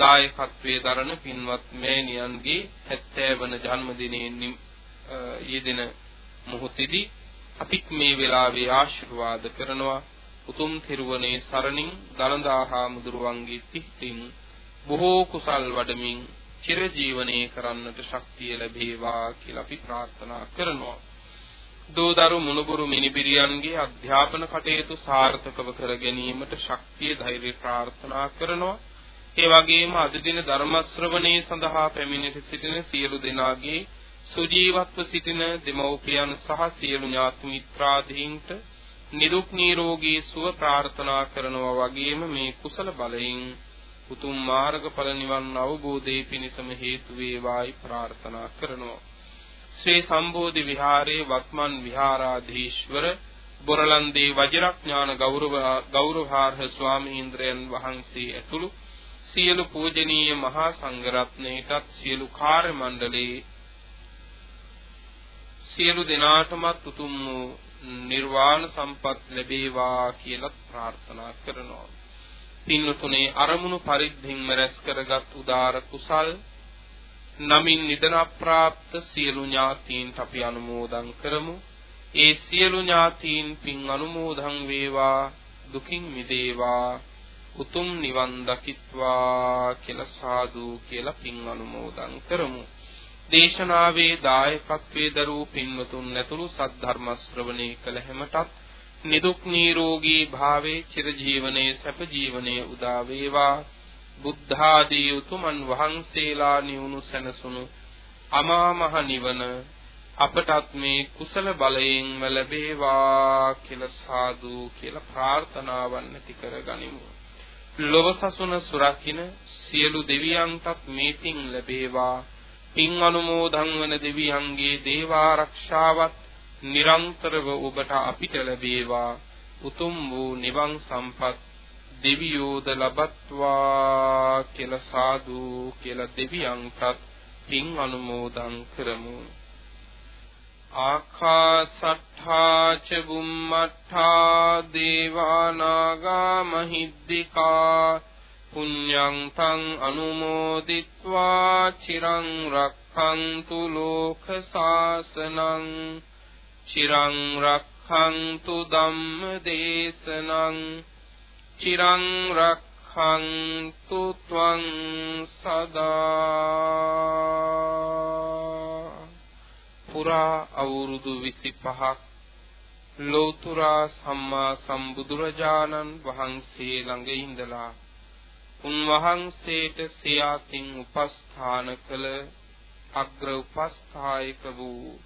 දායකත්වයේ දරන පින්වත් මෑණියන්ගේ 70 වන ජන්මදිනයේ යෙදෙන මොහොතේදී අපිත් මේ වෙලාවේ ආශිර්වාද කරනවා උතුම් තිරුවනේ සරණින් දලදාහා මුදුරුවන්ගේ තිහින් බොහෝ කුසල් වඩමින් චිරජීවනයේ කරන්නට ශක්තිය ලැබේවා කියලා අපි ප්‍රාර්ථනා කරනවා දෝදරු මුණුබුරු මිනිබිරියන්ගේ අධ්‍යාපන කටයුතු සාර්ථකව කර ගැනීමට ශක්තිය ධෛර්ය ප්‍රාර්ථනා කරනවා. ඒ වගේම අද දින ධර්ම ශ්‍රවණේ සඳහා පැමිණ සිටින සියලු දෙනාගේ සුජීවත්ව සිටින දෙමව්පියන් සහ සියලු ඥාති මිත්‍රාදීන්ට නිරුක් නිරෝගී සුව ප්‍රාර්ථනා කරනවා වගේම මේ කුසල බලයෙන් උතුම් මාර්ගඵල නිවන් අවබෝධයේ පිණසම හේතු වේවායි ප්‍රාර්ථනා කරනවා. ශ්‍රී සම්බෝධි විහාරයේ වත්මන් විහාරාධීශ්වර බොරලන්දේ වජිරඥාන ගෞරව ගෞරවාර්හ ස්වාමීන්ද්‍රයන් වහන්සේ ඇතුළු සියලු පූජනීය මහා සංඝරත්නයටත් සියලු කාර්ය මණ්ඩලයේ සියලු දෙනාටමත් උතුම් වූ නිර්වාණ සම්පත් ලැබේවා කියලා ප්‍රාර්ථනා කරනවා. පින්තුනේ අරමුණු පරිද්දෙන්ම රැස් කරගත් උදාර කුසල් නමින් නිදන ප්‍රාප්ත සියලු ඥාතීන්ට අපි අනුමෝදන් කරමු. ඒ සියලු ඥාතීන් පින් අනුමෝදන් වේවා දුකින් මිදේවා උතුම් නිවන් දකිත්වා කියලා සාදු කියලා පින් අනුමෝදන් කරමු. දේශනාවේ දායකත්වයේ දරූ පින්වතුන් ඇතුළු සද්ධර්ම ශ්‍රවණේ කළ හැමටත් නිදුක් නිරෝගී භාවයේ චිරජීවනයේ සැප ජීවනයේ උදා වේවා බුද්ධාදී උතුමන් වහන්සේලා නිවුණු සැනසුණු අමා මහ නිවන අපටත් මේ කුසල බලයෙන් ලැබේවා කියලා සාදු කියලා ප්‍රාර්ථනාවන් ඇති කරගනිමු. ලොව සසුන සුරකින්න සියලු දෙවියන්ටත් මේ පින් ලැබේවා. පින් අනුමෝදන් වන දෙවියන්ගේ දේව ආරක්ෂාවත් නිරන්තරව ඔබට අපිට ලැබේවා. උතුම් වූ නිවන් සම්පත් දෙවියෝද ලබත්වා කියලා සාදු කියලා දෙවියන්ටත් පින් අනුමෝදන් කරමු ආකාසට්ඨා ච බුම්මට්ඨා දේවානාගා මහිද්దికා පුඤ්ඤං තං අනුමෝදිත්වා චිරං රක්ඛන්තු ලෝක සාසනං චිරං රක්ඛන්තු ධම්ම දේශනං චිරං රක්ඛන්තු ත්වං සදා පුරා අවුරුදු 25ක් ලෝතුරා සම්මා සම්බුදුරජාණන් වහන්සේ ළඟ ඉඳලා උන්වහන්සේට සියාතින් උපස්ථාන කළ අග්‍ර උපස්ථායක වූ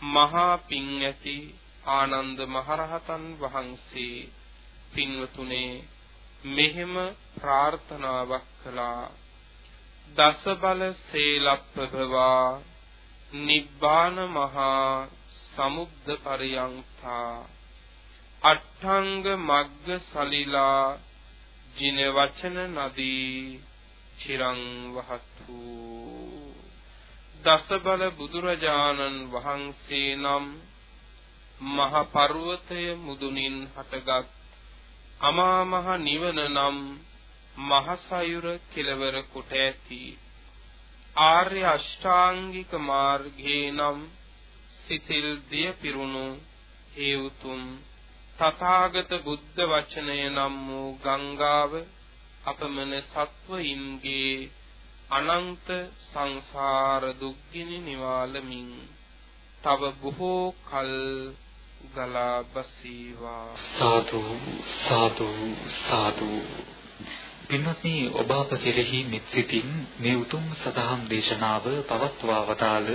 මහා පින් ඇති ආනන්ද මහරහතන් වහන්සේ පින්වතුනේ මෙහෙම ප්‍රාර්ථනාවක් කළා. දස බල සේලප්පභවා නිබ්බාන මහා සමුද්ද පරියන්තා අට්ඨංග මග්ග සලිලා ජින වචන නදී චිරං වහතු දස බල බුදුරජාණන් වහන්සේ නම් මහ පර්වතය මුදුනින් හටගත් අමා මහ නිවන නම් මහ සයුර කෙලවර කොට ඇති. ආර්ය අෂ්ටාංගික මාර්ගයේ නම් සිසිල් දිය පිරුණු ඒ උතුම් තථාගත බුද්ධ වචනය නම් වූ ගංගාව අපමණ සත්වයින්ගේ අනන්ත සංසාර දුක්ගිනි නිවාලමින් තව බොහෝ කල් ගලා බසීවා. සාදු සාදු සාදු පින්වත්නි ඔබ අප කෙරෙහි මෙත් සිතින් මේ උතුම් සදහම් දේශනාව පවත්වා වදාළ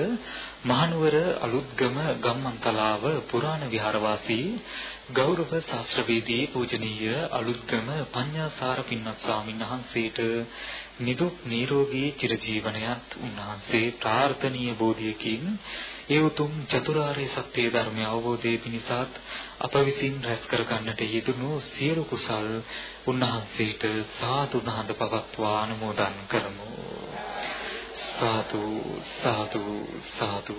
මහනුවර අලුත්ගම ගම්මන්තලාව පුරාණ විහාරවාසී ගෞරව ශාස්ත්‍රවේදී පූජනීය අලුත්ගම පඤ්ඤාසාර පින්වත් ස්වාමීන් වහන්සේට නිදුක් නිරෝගී චිරජීවනයත් උන්වහන්සේ ප්‍රාර්ථනීය බෝධියකින් ඒ උතුම් චතුරාර්ය සත්‍ය ධර්මය අවබෝධයේ පිණිසත් අප විසින් රැස් කර ගන්නට යෙදුණු සියලු කුසල් උන්වහන්සේට සාදු නාද පවත්වා අනුමෝදන් කරමු. සාදු සාදු සාදු.